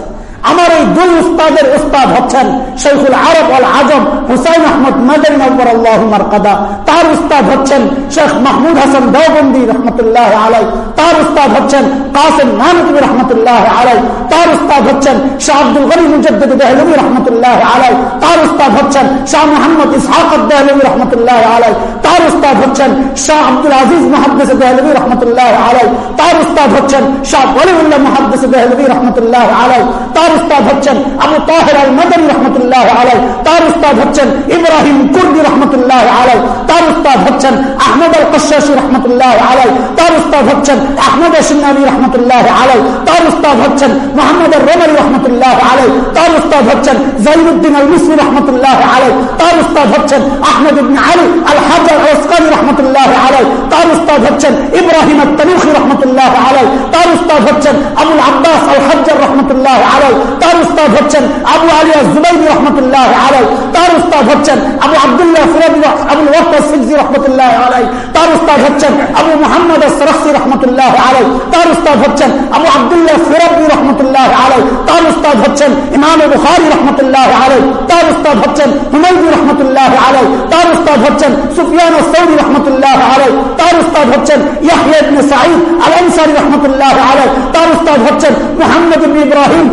আমার এই দুই উস্তাদের উস্তাদ হচ্ছেন শেখুল আরব আল আজম, হুসাইন আহমদ মাদারিন আকবর, আল্লাহ কাদা তার উস্তাদ হচ্ছেন শেখ মাহমুদ হাসান দেওবন্দি রহমতুল্লাহ আলাই তার উস্তাদ হচ্ছেন কাসেম নানকবি রহমতুল্লাহ আলাই তার উস্তাদ হচ্ছেন শাহ আব্দুল গনি মুজদ্দিদ দেহলবি রহমতুল্লাহ আলাই তার উস্তাদ হচ্ছেন শাহ মোহাম্মদ ইসহাক দেহলবি রহমতুল্লাহ আলাই তার উস্তাদ হচ্ছেন শাহ আব্দুল আজিজ মহাদ্দেস দেহলবি রহমতুল্লাহ আলাই তার উস্তাদ হচ্ছেন শাহ ওলিউল্লাহ মহাদ্দেস দেহলবি রহমতুল্লাহ আলাই তার উস্তাদ হচ্ছেন আবু তাহের আল মদনী রহমতুল্লাহ আলাই তার উস্তাদ হচ্ছেন ইব্রাহিম কুর্দি রহমতুল্লাহ আলাই তার উস্তাদ হচ্ছেন আহমদ আল কশাসী রহমতুল্লাহ আলাই তার উস্তাদ হচ্ছেন আহমদ সিনানি রহমতুল্লাহ আলাই তার উস্তাদ হচ্ছেন মোহাম্মদ রোমারি রহমতুল্লাহ আলাই তার উস্তাদ হচ্ছেন জাইনুদ্দিন আল মিসরি রহমতুল্লাহ আলাই তার উস্তাদ হচ্ছেন আহমদ ইবনে আলী আল হাজার ওসকানি রহমতুল্লাহ আলাই তার উস্তাদ হচ্ছেন ইব্রাহিম আল তনুখি রহমতুল্লাহ আলাই তার উস্তাদ হচ্ছেন আবুল আব্বাস আল হাজার রহমতুল্লাহ আলাই তার উস্তাদ হচ্ছেন আবু আলিয়া জুবাইদ রহমতুল্লাহ আলাই তার উস্তাদ হচ্ছেন আবু আবদুল্লাহ ফুরাবি আবুল ওয়াক্ত সিদ্দি রহমতুল্লাহ আলাই তার উস্তাদ হচ্ছেন আবু মোহাম্মদ সরফি রহমতুল্লাহ আলাই তার উস্তাদ হচ্ছেন আবু আবদুল্লাহ ফুরাবি রহমতুল্লাহ আলাই তার উস্তাদ হচ্ছেন ইমাম বুখারি রহমতুল্লাহ আলাই তার উস্তাদ হচ্ছেন হুমায়ুদি রহমতুল্লাহ আলাই তার উস্তাদ হচ্ছেন সুফিয়ান সৌদি রহমতুল্লাহ আলাই তার তার উস্তাদ হচ্ছেন ইয়াহিয়াবনে সাঈদ আল আনসারি রহমতুল্লাহ আলাই তার উস্তাদ হচ্ছেন মোহাম্মদ ইব্রাহিম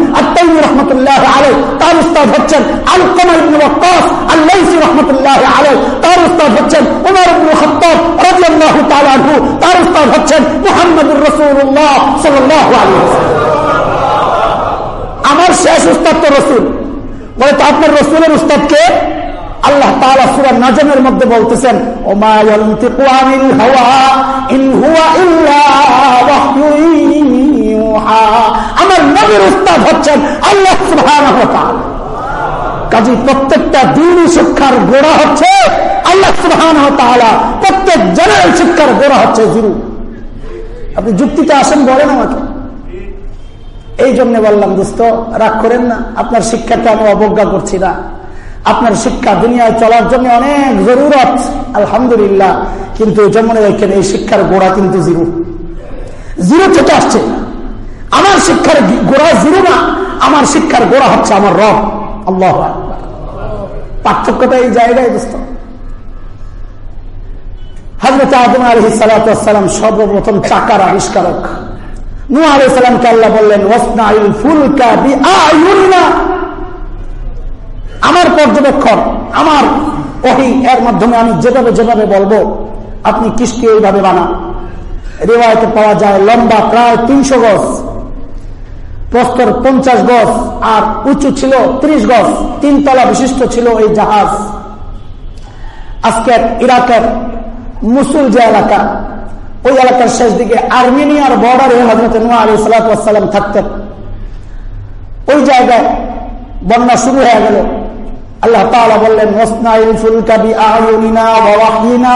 আত্তাইমি রহমতুল্লাহ আলাই তার উস্তাদ হচ্ছেন আল কমাল ইবনে ওয়াক্কাস আল্লাইসি রহমতুল্লাহ আলাই তার উস্তাদ হচ্ছেন উমর ইবনে খাত্তাব রাদিয়াল্লাহু তাআলা আনহু, তার উস্তাদ হচ্ছেন মুহাম্মদুর রাসূলুল্লাহ সাল্লাল্লাহু আলাইহি ওয়াসাল্লাম। আমার শেষ উস্তাদ তো রসুল। বলে তো আপনার রসুলের উস্তাদকে আল্লাহ তাআলা সূরা নাজমের মধ্যে বলতেছেন, ওমা ইয়ানতিকু আনিল হাওয়া, ইন হুয়া ইল্লা ওয়াহয়ুন ইউহা। আমার নবীর উস্তাদ হচ্ছেন আল্লাহ সুবহানাহু ওয়া তাআলা। কাজী প্রত্যেকটা দিনই শিক্ষার গোড়া হচ্ছে আল্লাহ সুবহানাহু ওয়া তাআলা। প্রত্যেক জনের শিক্ষার গোড়া হচ্ছে গুরু আপনি যুক্তিতে আসেন বলেন আমাকে। এই জন্য বললাম, দোস্ত, রাগ করেন না। আপনার শিক্ষাকে আমি অবজ্ঞা করছি না। আপনার শিক্ষা দুনিয়ায় চলার জন্য অনেক জরুরত, আলহামদুলিল্লাহ। কিন্তু যেমন এখানে এই শিক্ষার গোড়া কিন্তু জিরো। জিরো থেকে আসছে আমার শিক্ষার গোড়া জিরো না, আমার শিক্ষার গোড়া হচ্ছে আমার রব। আল্লাহ পার্থক্যটা এই জায়গায় দোস্ত হজরত আদম আলহ সালাম সর্বপ্রথম চাকার আবিষ্কারক। নু আলাইসালামকে আল্লাহ বললেন আমার পর্যবেক্ষণ, আমার ওহি এর মাধ্যমে আমি যেভাবে যেভাবে বলব, আপনি কিস্তি এইভাবে বানান। রেওয়ায়তে পাওয়া যায় লম্বা প্রায় তিনশো গজ, প্রস্তর পঞ্চাশ গজ, আর উঁচু ছিল ত্রিশ গজ, তিনতলা বিশিষ্ট ছিল এই জাহাজ। আজকের ইরাকের মুসুল যে এলাকা, ওই এলাকার শেষ দিকে আর্মেনিয়ার বর্ডারে হজরত নুয়া আলী সালাতাম থাকতেন। ওই জায়গায় বন্যা শুরু হয়ে গেল। আল্লাহ তাআলা বললেন ওয়াসনাইল ফুলকা বিআয়ুনিনা ওয়া ওয়াহয়িনা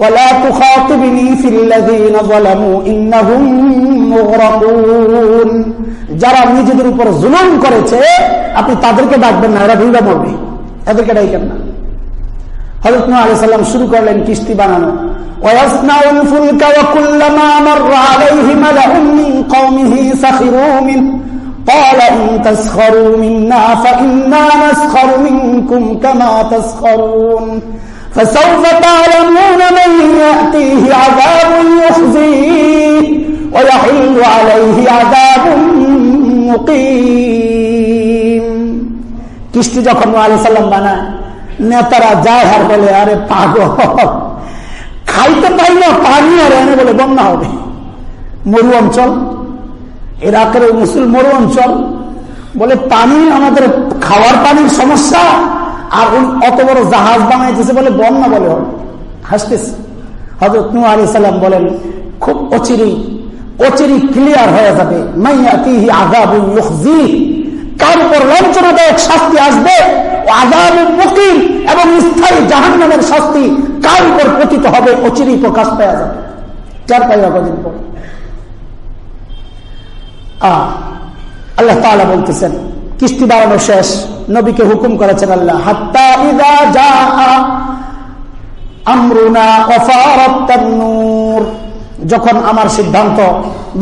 ওয়ালা তুখাতিবনি ফিল্লাযীনা যালামু ইন্নাহুম মুগরাকুন যারা নিজেদের উপর জুলুম করেছে আপনি তাদেরকে ডাকবেন না এরা ভুলবে মরবে এদেরকে ডাইকেন না হযরত নূহ আলাইহিস সালাম শুরু করলেন কিস্তি বানানো ويصنع الفلك وكلما مر عليه ملأ من قومه سخروا منه قال إن تسخروا منا فإنا نسخر منكم كما تسخرون فسوف تعلمون من يأتيه عذاب يخزيه ويحل عليه عذاب مقيم কিস্তি যখন আলী সাল্লাম বানায় নেতারা যায় হার বলে আরে পাগল খাইতে পাই না পানি আর এনে বলে বন্যা হবে মরু অঞ্চল এরাকের ওই মরু অঞ্চল। বলে, পানি আমাদের খাওয়ার পানির সমস্যা, আর অত বড় জাহাজ বানাইতেছে বলে বন্যা বলে হাসতেছে। হজরত নু আলী সাল্লাম বলেন, খুব অচিরি অচিরি ক্লিয়ার হয়ে যাবে। মাইয়া তিহি আগাবু কার উপর লাঞ্ছনাদায়ক শাস্তি আসবে আগাম মুকিম এবং স্থায়ী জাহান নামের শাস্তি কার উপর পতিত হবে অচিরি প্রকাশ পাওয়া যাবে। চার পাইয়া কদিন পর। আল্লাহ তাআলা বলতেছেন, কিস্তি বাড়ানো শেষ, নবীকে হুকুম করেছেন আল্লাহ যখন আমার সিদ্ধান্ত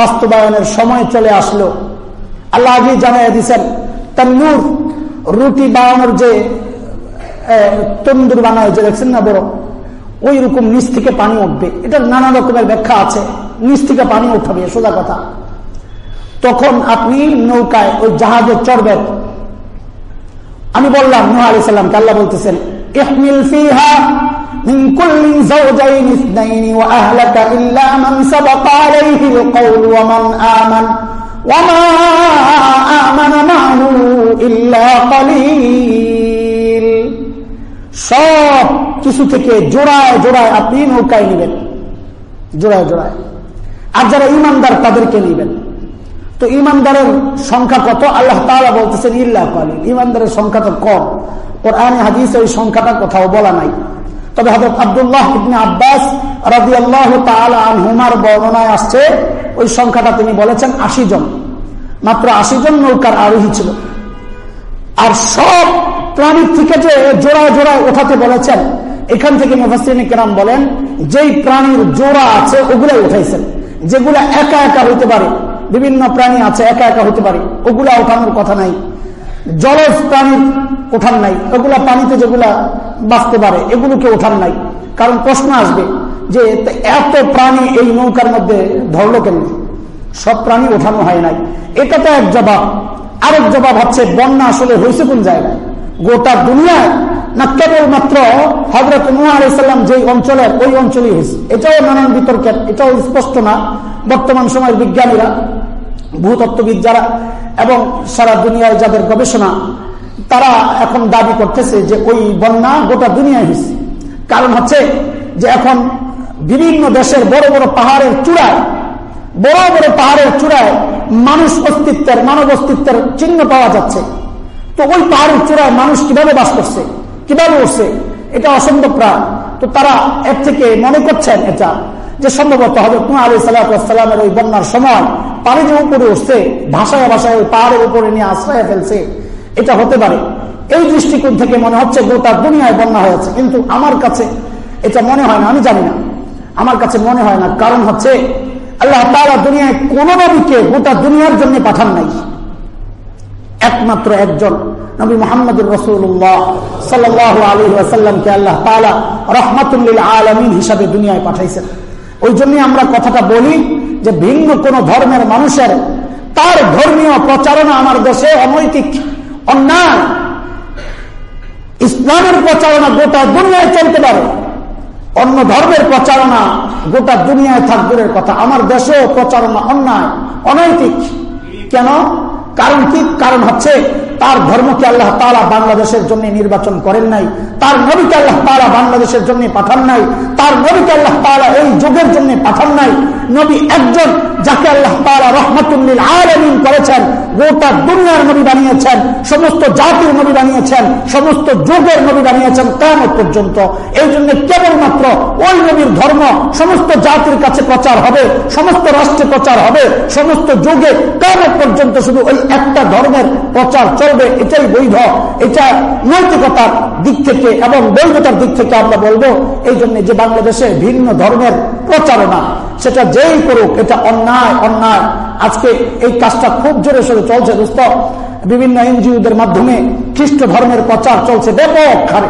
বাস্তবায়নের সময় চলে আসলো, আল্লাহ আগে জানাই দিচ্ছেন তন্নুর রুটি বানানোর যে তন্দুর বানায়, যে দেখছেন না বড় ওই রকম নিচ থেকে পানি উঠবে। এটা নানা রকমের ব্যাখ্যা আছে, নিচ থেকে পানি উঠাবে, সোজা কথা। তখন আপনি নৌকায় ওই জাহাজে চড়বেন আমি বললাম নুহ আলি সাল্লাম আল্লাহ বলতেছেন ইহমিল ফিহা من كل زوجين اثنين وأهلك إلا من سبق عليه القول ومن آمن وما آمن معه إلا قليل সব কিছু থেকে জোড়ায় জোড়ায় আপনি নৌকায় নেবেন জোড়ায় জোড়ায় আর যারা ইমানদার তাদেরকে নেবেন তো ইমানদারের সংখ্যা কত? আল্লাহ তালা বলতেছেন ইল্লাহ কালিল। ইমানদারের সংখ্যা তো কম। ওর আইন হাদিস ওই সংখ্যাটা কোথাও বলা নাই। তবে হজরত আবদুল্লাহ ইবনে আব্বাস রাজি আল্লাহ হুমার বর্ণনায় আসছে, ওই সংখ্যাটা তিনি বলেছেন আশি জন। মাত্র আশি জন নৌকার আরোহী ছিল। আর সব প্রাণীর থেকে যে জোড়ায় জোড়ায় ওঠাতে বলেছেন, এখান থেকে মুফাসিন কেরাম বলেন, যেই প্রাণীর জোড়া আছে, ওগুলাই উঠাইছেন। যেগুলা একা একা হইতে পারে বিভিন্ন প্রাণী আছে, একা একা হতে পারে। ওগুলা ওঠানোর কথা নাই। জলজ প্রাণীর ওঠান নাই। ওগুলা পানিতে যেগুলা বাঁচতে পারে, এগুলোকে ওঠান নাই। কারণ প্রশ্ন আসবে যে এত প্রাণী এই নৌকার মধ্যে ধরলো কেন? সব প্রাণী ওঠানো হয় নাই। এটা তো এক জবাব। আরেক জবাব হচ্ছে, বন্যা আসলে হয়েছে কোন জায়গায়? গোটা দুনিয়ায় না কেবলমাত্র হজরত নুয়া আলাইসাল্লাম যে অঞ্চলের ওই অঞ্চলই হয়েছে। এটাও নানান বিতর্কের, এটাও স্পষ্ট না। বর্তমান সময়ের বিজ্ঞানীরা, ভূতত্ত্ববিদ যারা, এবং সারা দুনিয়ায় যাদের গবেষণা, তারা এখন দাবি করতেছে যে ওই বন্যা গোটা দুনিয়ায় হয়েছে। কারণ হচ্ছে যে এখন বিভিন্ন দেশের বড় বড় পাহাড়ের চূড়ায়, বড় বড় পাহাড়ের চূড়ায় মানুষ অস্তিত্বের, মানব অস্তিত্বের চিহ্ন পাওয়া যাচ্ছে। তো ওই পাহাড়ের চূড়ায় মানুষ কীভাবে বাস করছে? কীভাবে উঠছে? এটা অসম্ভব প্রাণ। তো তারা এর থেকে মনে করছেন এটা, যে সম্ভবত কুয়া আলী সাল্লাহামের ওই বন্যার সময় পানি যে উপরে উঠছে, ভাষায় ভাষায় ওই পাহাড়ের উপরে নিয়ে আশ্রয় ফেলছে। এটা হতে পারে। এই দৃষ্টিকোণ থেকে মনে হচ্ছে গোটা দুনিয়ায় বন্যা হয়েছে। কিন্তু আমার কাছে এটা মনে হয় না, আমি জানি না। আমার কাছে মনে হয় না। কারণ হচ্ছে আল্লাহ তারা দুনিয়ায় কোন নবীকে গোটা দুনিয়ার জন্য পাঠান নাই। একমাত্র একজন। নবী মোহাম্মদ রসুল্লাহ সাল্লাহ আলী আসাল্লামকে আল্লাহ তালা রহমাতুল্লিল আলমিন হিসাবে দুনিয়ায় পাঠাইছেন। ওই জন্যই আমরা কথাটা বলি যে ভিন্ন কোন ধর্মের মানুষের তার ধর্মীয় প্রচারণা আমার দেশে অনৈতিক, অন্যায়, ইসলামের প্রচারণা গোটা দুনিয়ায় চলতে পারে। অন্য ধর্মের প্রচারণা গোটা দুনিয়ায় থাকদূরের কথা। আমার দেশেও প্রচারণা অন্যায়, অনৈতিক। কেন? কারণ কি? কারণ হচ্ছে তার ধর্মকে আল্লাহ তারা বাংলাদেশের জন্য নির্বাচন করেন নাই। তার নবীকে আল্লাহ তারা বাংলাদেশের জন্য পাঠান নাই। তার নবীকে আল্লাহ তারা এই যুগের জন্য পাঠান নাই। নবী একজন যাকে আল্লাহ তালা রহমতুল্লিল আলমিন করেছেন, গোটা দুনিয়ার নবী বানিয়েছেন, সমস্ত জাতির নবী বানিয়েছেন, সমস্ত যুগের নবী বানিয়েছেন কেমন পর্যন্ত। এই জন্য কেবলমাত্র ওই নবীর ধর্ম সমস্ত জাতির কাছে প্রচার হবে, সমস্ত রাষ্ট্রে প্রচার হবে, সমস্ত যুগে কেমন পর্যন্ত শুধু ওই একটা ধর্মের প্রচার চলবে, এটাই বৈধ। এটা নৈতিকতার দিক থেকে এবং বৈধতার দিক থেকে আমরা বলব, এই জন্য যে বাংলাদেশে ভিন্ন ধর্মের প্রচারণা সেটা যেই করুক, এটা অন্যায় অন্যায়। আজকে এই কাজটা খুব জোরে সোরে চলছে, দোস্ত। বিভিন্ন এনজিওদের মাধ্যমে খ্রিস্ট ধর্মের প্রচার চলছে ব্যাপক হারে।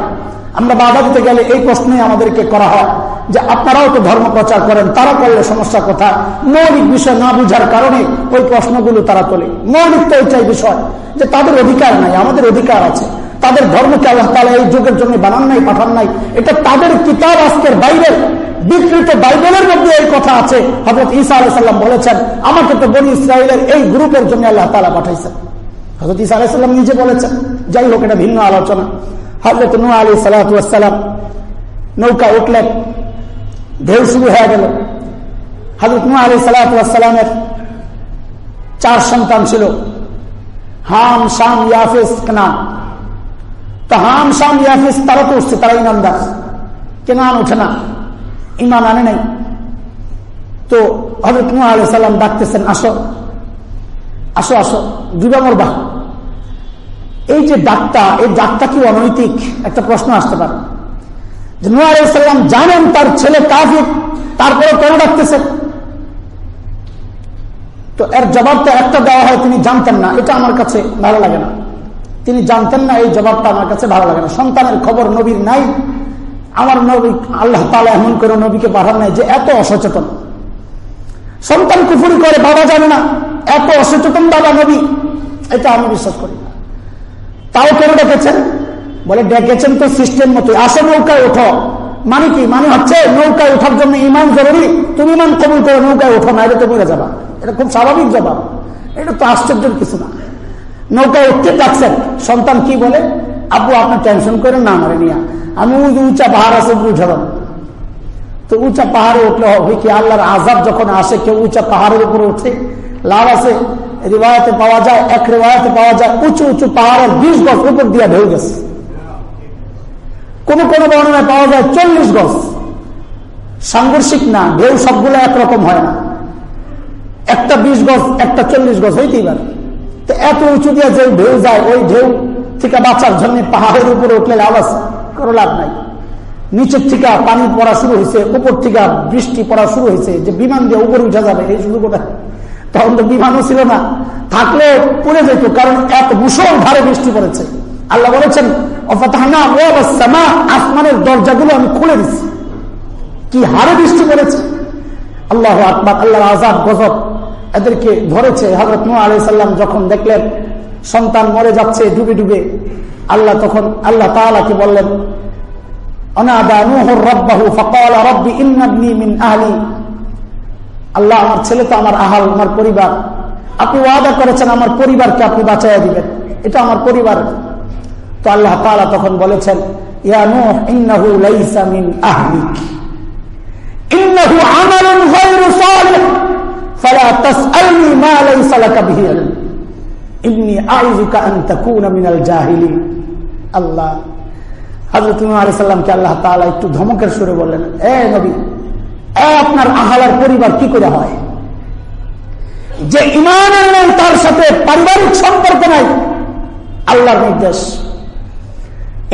আমরা বাধা দিতে গেলে এই প্রশ্নে আমাদেরকে করা হয় যে আপনারাও তো ধর্ম প্রচার করেন, তারা করলে সমস্যা কথা মৌলিক বিষয় না বুঝার কারণে ওই প্রশ্নগুলো তারা তোলে। মৌলিক তো এটাই বিষয় যে তাদের অধিকার নাই, আমাদের অধিকার আছে। তাদের ধর্মকে আল্লাহ তালা এই যুগের জন্য বানান নাই, পাঠান নাই। এটা তাদের কিতাব আজকের বাইরের বিকৃত বাইবেলের মধ্যে এই কথা আছে। হজরত ঈসা আলাইসাল্লাম বলেছেন, আমাকে তো বনি ইসরায়েলের এই গ্রুপের জন্য আল্লাহ তালা পাঠাইছেন। হজরত ঈসা আলাইসাল্লাম নিজে বলেছেন, যাই হোক, এটা ভিন্ন আলোচনা। হজরত নু আলী সালাতাম নৌকা উঠলেন, ঢেউ শুরু হয়ে গেল। হজরত নু আলী সালাতামের চার সন্তান ছিল, হাম, শাম, ইয়াফিস, কেনান। তো হাম শাম ইয়াফিস তারা তো উঠছে, তারা ইমানদার। কেনান উঠে না? ইমান আনে নাই। তো হজরত নু আলি সাল্লাম ডাকতেছেন, আসো। আসো আসো দিবা মরবা। এই যে ডাকটা, এই ডাকটা কি অনৈতিক? একটা প্রশ্ন আসতে পারে। যে নু আলি সাল্লাম জানেন তার ছেলে কাফির, তারপরে কেন ডাকতেছেন? তো এর জবাবটা একটা দেওয়া হয়, তিনি জানতেন না। এটা আমার কাছে ভালো লাগে না। তিনি জানতেন না, এই জবাবটা আমার কাছে ভালো লাগে না। সন্তানের খবর নবীর নাই। আমার নবী, আল্লাহ তালা এমন করে নবীকে পাঠান নাই যে এত অসচেতন। সন্তান কুফুরি করে, বাবা জানে না, এত অসচেতন বাবা নবী। এটা আমি বিশ্বাস করি না। তাও কেন ডেকেছেন? বলে, ডেকেছেন তো সিস্টেম মতো আসে নৌকায় ওঠো। মানে কি? মানে হচ্ছে নৌকায় ওঠার জন্য ইমান জরুরি? তুমি ইমান কবুল করে নৌকায় ওঠো না এটা তো মরে যাবা। এটা খুব স্বাভাবিক জবাব। এটা তো আশ্চর্যের কিছু না। নৌকায় উঠতে ডাকছেন সন্তান কি বলে? আব্বু আপনার টেনশন করে না মারে নিয়া আমি ওই উঁচা পাহাড় আছে উঠে তো উঁচা পাহাড়ে উঠলে হবে কি? আল্লাহর আজাব যখন আসে, কেউ উঁচা পাহাড়ের উপরে উঠে লাভ আছে? রিবায়তে পাওয়া যায়, এক রিবায়তে পাওয়া যায়, উঁচু উঁচু পাহাড়ের বিশ গজ উপর দিয়ে ঢেউ গেছে। কোন কোন বর্ণনায় পাওয়া যায় চল্লিশ গজ। সাংঘর্ষিক না, ঢেউ সবগুলো একরকম হয় না। একটা বিশ গজ, একটা চল্লিশ গজ হইতেই পারে। তো এত উঁচু দিয়ে যে ঢেউ যায়, ওই ঢেউ থেকে বাঁচার জন্য পাহাড়ের উপরে উঠলে লাভ আছে কোনো লাভ নাই। নিচের থেকে পানি পড়া শুরু হয়েছে, উপর থেকে বৃষ্টি পড়া শুরু হয়েছে, যে বিমান দিয়ে উপরে উঠা যাবে, এই কোথায় তখন তো বিমানও ছিল না। থাকলে পড়ে যেত, কারণ এক মুসল ধারে বৃষ্টি পড়েছে। আল্লাহ বলেছেন আসমানের দরজাগুলো আমি খুলে দিচ্ছি। কি হারে বৃষ্টি পড়েছে। আল্লাহ আকবর আল্লাহ আজাদ গজব। এদেরকে ধরেছে। হজরত নু আলি সাল্লাম যখন দেখলেন, সন্তান মরে যাচ্ছে ডুবে ডুবে, আল্লাহ তখন, আল্লাহ তালাকে বললেন আল্লাহ, আমার ছেলে তো আমার আহাল, আমার পরিবার। আপনি ওয়াদা করেছেন আমার পরিবারকে আপনি দিবেন। এটা আমার পরিবার। তো আল্লাহ তখন বলেছেন فلا تسألني ما ليس لك به علم إني أعوذك أن تكون من الجاهلين الله হজরত আলাইসাল্লামকে আল্লাহ তাআলা একটু ধমকের সুরে বললেন এ নবী এ আপনার আহালার পরিবার কি করে হয় যে ইমানের নেই তার সাথে পারিবারিক সম্পর্ক নাই আল্লাহর নির্দেশ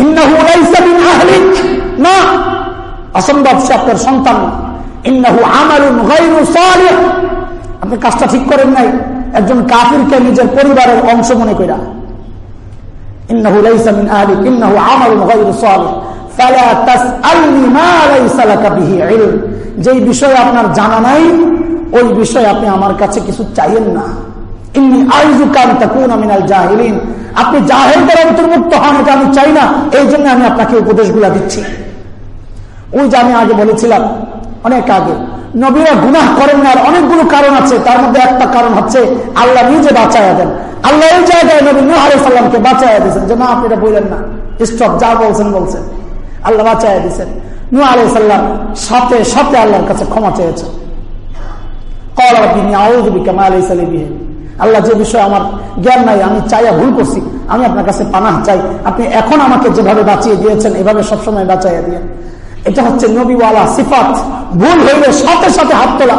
ইন্নাহু লাইসা মিন আহলিক না অসম্ভব সে আপনার সন্তান ইন্নাহু আমালুন গায়রু সালিহ আপনি কাজটা ঠিক করেন নাই, একজন কাফিরকে নিজের পরিবারের অংশ মনে কইরা। ইন্নাহু লাইসা মিন আহলিক, ইন্নাহু আমালুন গায়রু মা লাইসা লাকা বিহি ইলম। যেই বিষয় আপনার জানা নাই, ওই বিষয় আপনি আমার কাছে কিছু চাইেন না। ইন্নি আইজুকা আন তাকুনা মিনাল জাহিলিন। আপনি জাহেলদের অন্তর্ভুক্ত হন, এটা আমি চাই না, এই জন্য আমি আপনাকে উপদেশগুলা দিচ্ছি। ওই যে আমি আগে বলেছিলাম, অনেক আগে নবীরা গুনাহ করেন না অনেকগুলো কারণ আছে, তার মধ্যে একটা কারণ হচ্ছে আল্লাহ নিজে বাঁচাইয়া দেন। আল্লাহ এই জায়গায় নবী নুহারে সাল্লামকে বাঁচাইয়া দিয়েছেন। যে, না, আপনি এটা বললেন না। স্টপ, যা বলছেন বলছেন। আল্লাহ বাঁচাইয়া দিয়েছেন। সাথে সাথে আল্লাহর কাছে ক্ষমা চেয়েছেন। আল্লাহ, যে বিষয়ে আমার জ্ঞান নাই, আমি চাইয়া ভুল করছি। আমি আপনার কাছে পানাহ চাই। আপনি এখন আমাকে যেভাবে বাঁচিয়ে দিয়েছেন, এভাবে সবসময় বাঁচাইয়া দিয়ে এটা হচ্ছে নবীওয়ালা সিফাত। ভুল হইলে সাথে সাথে হাত তোলা।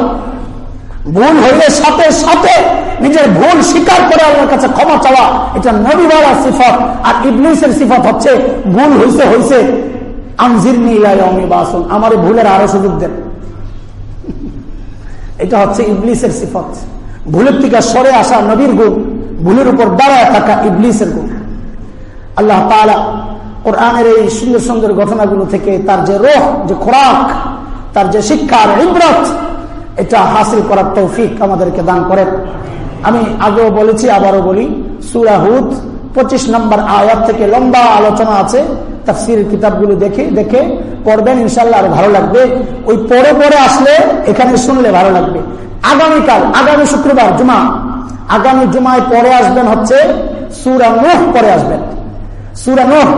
ভুল হইলে সাথে সাথে নিজের ভুল স্বীকার করে আল্লাহর কাছে ক্ষমা চাওয়া। এটা নবীওয়ালা সিফাত। আর ইবলিসের সিফাত হচ্ছে, ভুল হইছে হইছে। আনজির নিলাই বাসন। আমার ভুলের আরও সুযোগ দেন। এটা হচ্ছে ইবলিসের সিফত। ভুলের থেকে সরে আসা নবীর গুণ। ভুলের উপর দাঁড়ায় থাকা ইবলিসের গুণ। আল্লাহ তালা কোরআনের এই সুন্দর সুন্দর ঘটনাগুলো থেকে তার যে রোহ, যে খোরাক, তার যে শিক্ষার ইব্রত, এটা হাসিল করার তৌফিক আমাদেরকে দান করেন। আমি আগেও বলেছি, আবারও বলি সুরাহুদ পঁচিশ নম্বর আয়াত থেকে লম্বা আলোচনা আছে। তাফসির কিতাবগুলো দেখে দেখে পড়বেন ইনশাল্লাহ আর ভালো লাগবে। ওই পরে পরে আসলে এখানে শুনলে ভালো লাগবে। আগামীকাল, আগামী শুক্রবার, জুমা। আগামী জুমায় পরে আসবেন হচ্ছে সুরা নোহ পরে আসবেন। সুরা নোহ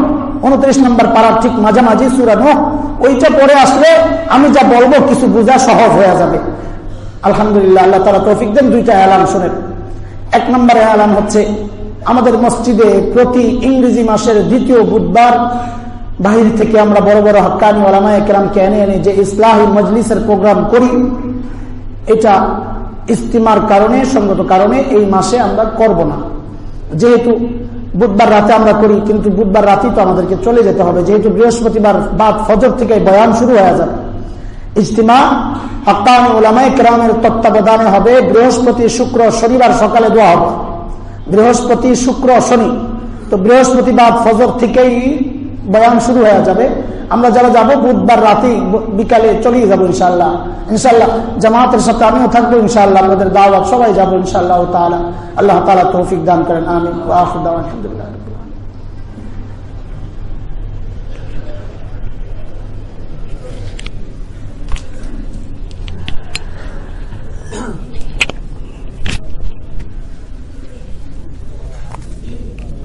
উনত্রিশ নম্বর পাড়ার ঠিক মাঝামাঝি সুরা নোহ, ওইটা পরে আসলে আমি যা বলব কিছু বোঝা সহজ হয়ে যাবে। আলহামদুলিল্লাহ, আল্লাহ তারা তৌফিক দেন, দুইটা এলান শোনেন। এক নম্বরে এলান হচ্ছে, আমাদের মসজিদে প্রতি ইংরেজি মাসের দ্বিতীয় বুধবার বাহির থেকে আমরা বড় বড় হকানি কেরামকে এনে এনে যে ইসলাহী মজলিসের প্রোগ্রাম করি, এটা ইস্তিমার কারণে, সঙ্গত কারণে এই মাসে আমরা করব না। যেহেতু বুধবার রাতে আমরা করি, কিন্তু বুধবার রাতেই তো আমাদেরকে চলে যেতে হবে। যেহেতু বৃহস্পতিবার বাদ ফজর থেকে বয়ান শুরু হয়ে যাবে। ইজতিমা, হকানি ওলামায় কেরামের তত্ত্বাবধানে হবে। বৃহস্পতি, শুক্র শনিবার সকালে দোয়া হবে। বৃহস্পতি, শুক্র, শনি। তো বৃহস্পতিবার ফজর থেকেই বয়ান শুরু হয়ে যাবে। আমরা যারা যাব বুধবার রাতে, বিকালে চলিয়ে যাব ইনশাল্লাহ ইনশাল্লাহ জামাতের সাথে আমিও থাকব ইনশাল্লাহ আমাদের দাওয়াত সবাই যাব ইনশাল্লাহ তালা আল্লাহ তালা তৌফিক দান করেন আমি আলহামদুলিল্লাহ।